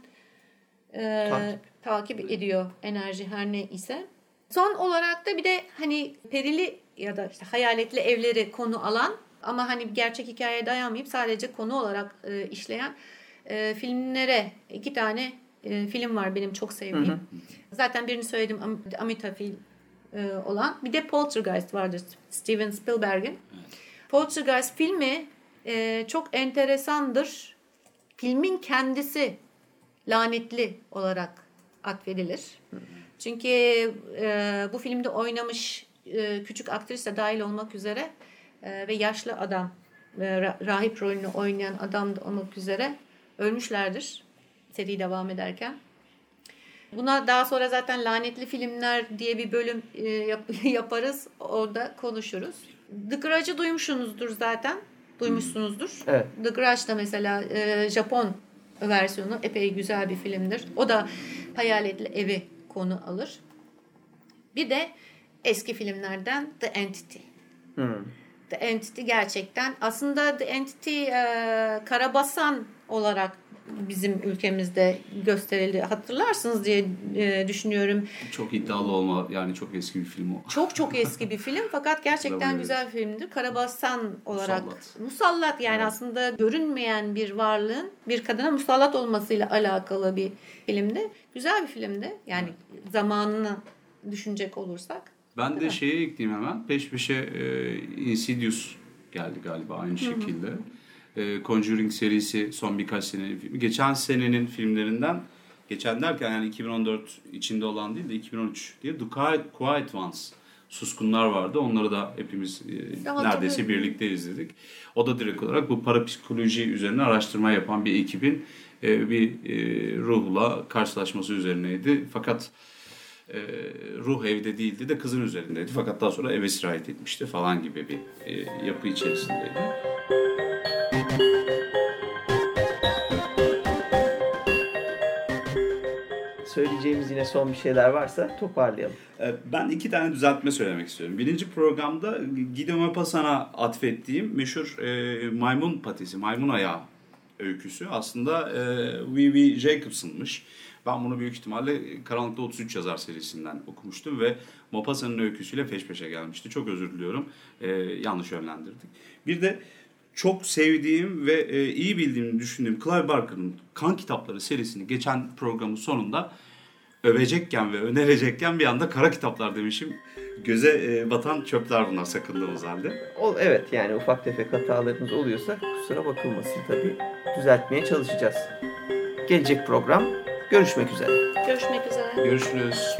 Speaker 2: e,
Speaker 1: Takip.
Speaker 2: takip ediyor enerji her ne ise. Son olarak da bir de hani perili ya da işte hayaletli evleri konu alan ama hani gerçek hikayeye dayanmayıp sadece konu olarak e, işleyen e, filmlere iki tane e, film var benim çok sevdiğim. Zaten birini söyledim Am- Amityville e, olan. Bir de Poltergeist vardır Steven Spielberg'in. Poltergeist filmi e, çok enteresandır. Filmin kendisi lanetli olarak atfedilir. Çünkü e, bu filmde oynamış e, küçük aktris de dahil olmak üzere e, ve yaşlı adam e, ra- rahip rolünü oynayan adam da olmak üzere ölmüşlerdir seri devam ederken. Buna daha sonra zaten lanetli filmler diye bir bölüm e, yap- yaparız. Orada konuşuruz. The Grudge'ı duymuşsunuzdur zaten. duymuşsunuzdur.
Speaker 1: Evet.
Speaker 2: The Grudge da mesela e, Japon versiyonu epey güzel bir filmdir. O da hayaletli evi konu alır. Bir de eski filmlerden The Entity.
Speaker 1: Hmm.
Speaker 2: The Entity gerçekten aslında The Entity e, Karabasan olarak bizim ülkemizde gösterildi. Hatırlarsınız diye e, düşünüyorum.
Speaker 3: Çok iddialı olma yani çok eski bir film o.
Speaker 2: Çok çok eski bir film fakat gerçekten güzel bir filmdir. Karabasan olarak
Speaker 3: Musallat.
Speaker 2: musallat yani
Speaker 3: Evet.
Speaker 2: aslında görünmeyen bir varlığın bir kadına musallat olmasıyla alakalı bir filmdi. Güzel bir filmdi. Yani zamanını düşünecek olursak.
Speaker 3: Ben de şeye ekleyeyim hemen. Peş peşe e, Insidious geldi galiba aynı şekilde. E, Conjuring serisi son birkaç filmi. Geçen senenin filmlerinden geçen derken yani 2014 içinde olan değil de 2013 diye The Quiet, Quiet Ones Suskunlar vardı. Onları da hepimiz e, neredeyse birlikte izledik. O da direkt olarak bu parapsikoloji üzerine araştırma yapan bir ekibin e, bir e, ruhla karşılaşması üzerineydi. Fakat e, ruh evde değildi de kızın üzerindeydi. Fakat daha sonra eve sirayet etmişti falan gibi bir e, yapı içerisindeydi.
Speaker 1: Söyleyeceğimiz yine son bir şeyler varsa toparlayalım.
Speaker 3: E, Ben iki tane düzeltme söylemek istiyorum. Birinci programda Guido Maupassant'a atfettiğim meşhur e, maymun patisi, maymun ayağı öyküsü aslında e, V.V. Jacobson'mış. Ben bunu büyük ihtimalle Karanlıkta 33 yazar serisinden okumuştum ve Maupassant'ın öyküsüyle peş peşe gelmişti. Çok özür diliyorum. E, yanlış yönlendirdik. Bir de çok sevdiğim ve e, iyi bildiğimi düşündüğüm Clive Barker'ın Kan Kitapları serisini geçen programın sonunda övecekken ve önerecekken bir anda kara kitaplar demişim. Göze e, batan çöpler bunlar sakındığımız halde.
Speaker 1: O, evet yani ufak tefek hatalarımız oluyorsa kusura bakılmasın tabii. Düzeltmeye çalışacağız. Gelecek program görüşmek üzere.
Speaker 2: Görüşmek üzere.
Speaker 3: Görüşürüz.